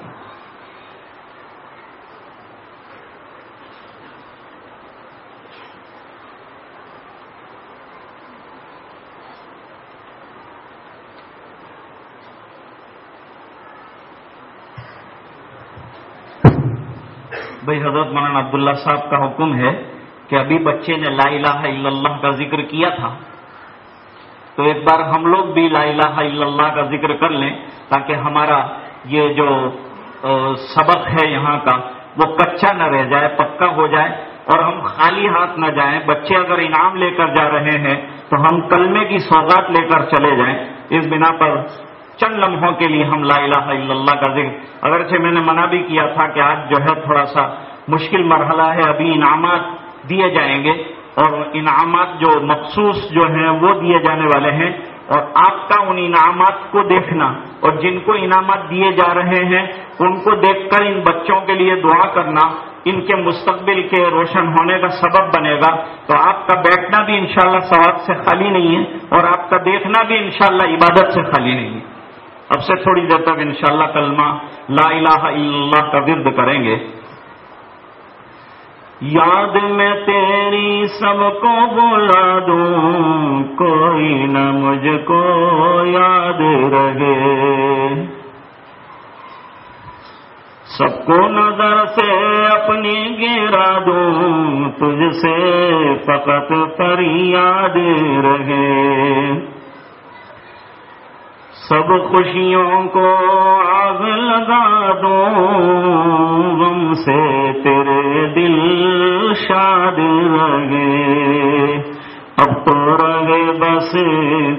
بھائی حضرت مولانا عبداللہ صاحب کا حکم ہے کہ ابھی بچے نے لا الہ الا اللہ کا ذکر کیا تھا، تو ایک بار ہم لوگ بھی لا الہ الا اللہ کا ذکر کر لیں تاکہ ہمارا یہ جو سبق ہے یہاں کا، وہ کچا نہ رہ جائے، پکا ہو جائے اور ہم خالی ہاتھ نہ جائیں۔ بچے اگر انعام لے کر جا رہے ہیں تو ہم کلمے کی سوگات لے کر چلے جائیں۔ اس بنا پر چند لمحوں کے لیے ہم لا الہ الا اللہ کا ذکر۔ اگرچہ میں نے منع بھی کیا تھا کہ آج جو ہے تھوڑا سا مشکل مرحلہ ہے، ابھی انعامات دیے جائیں گے۔ اور انعامات جو مخصوص جو ہیں، وہ دیے جانے والے ہیں۔ اور آپ کا ان انعامات کو دیکھنا اور جن کو انعامات دیے جا رہے ہیں، ان کو دیکھ کر ان بچوں کے لیے دعا کرنا، ان کے مستقبل کے روشن ہونے کا سبب بنے گا۔ تو آپ کا بیٹھنا بھی انشاءاللہ شاء سے خالی نہیں ہے اور آپ کا دیکھنا بھی انشاءاللہ عبادت سے خالی نہیں ہے۔ اب سے تھوڑی دیر تک انشاءاللہ کلمہ لا الہ الا اللہ کا ورد کریں گے۔ یاد میں تیری سب کو بلا دوں، کوئی نہ مجھ کو یاد رہے۔ سب کو نظر سے اپنی گرا دوں، تجھ سے فقط پر یاد رہے۔ سب خوشیوں کو آگ لگا دوں، غم سے تیرے دل شاد رہے۔ اب تو رہے بس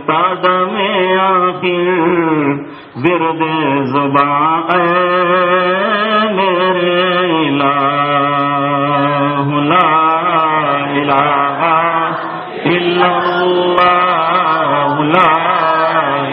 تاد میں آخر ورد زبان اے میرے الہ، لا الہ الا اللہ، لا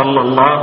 صلى الله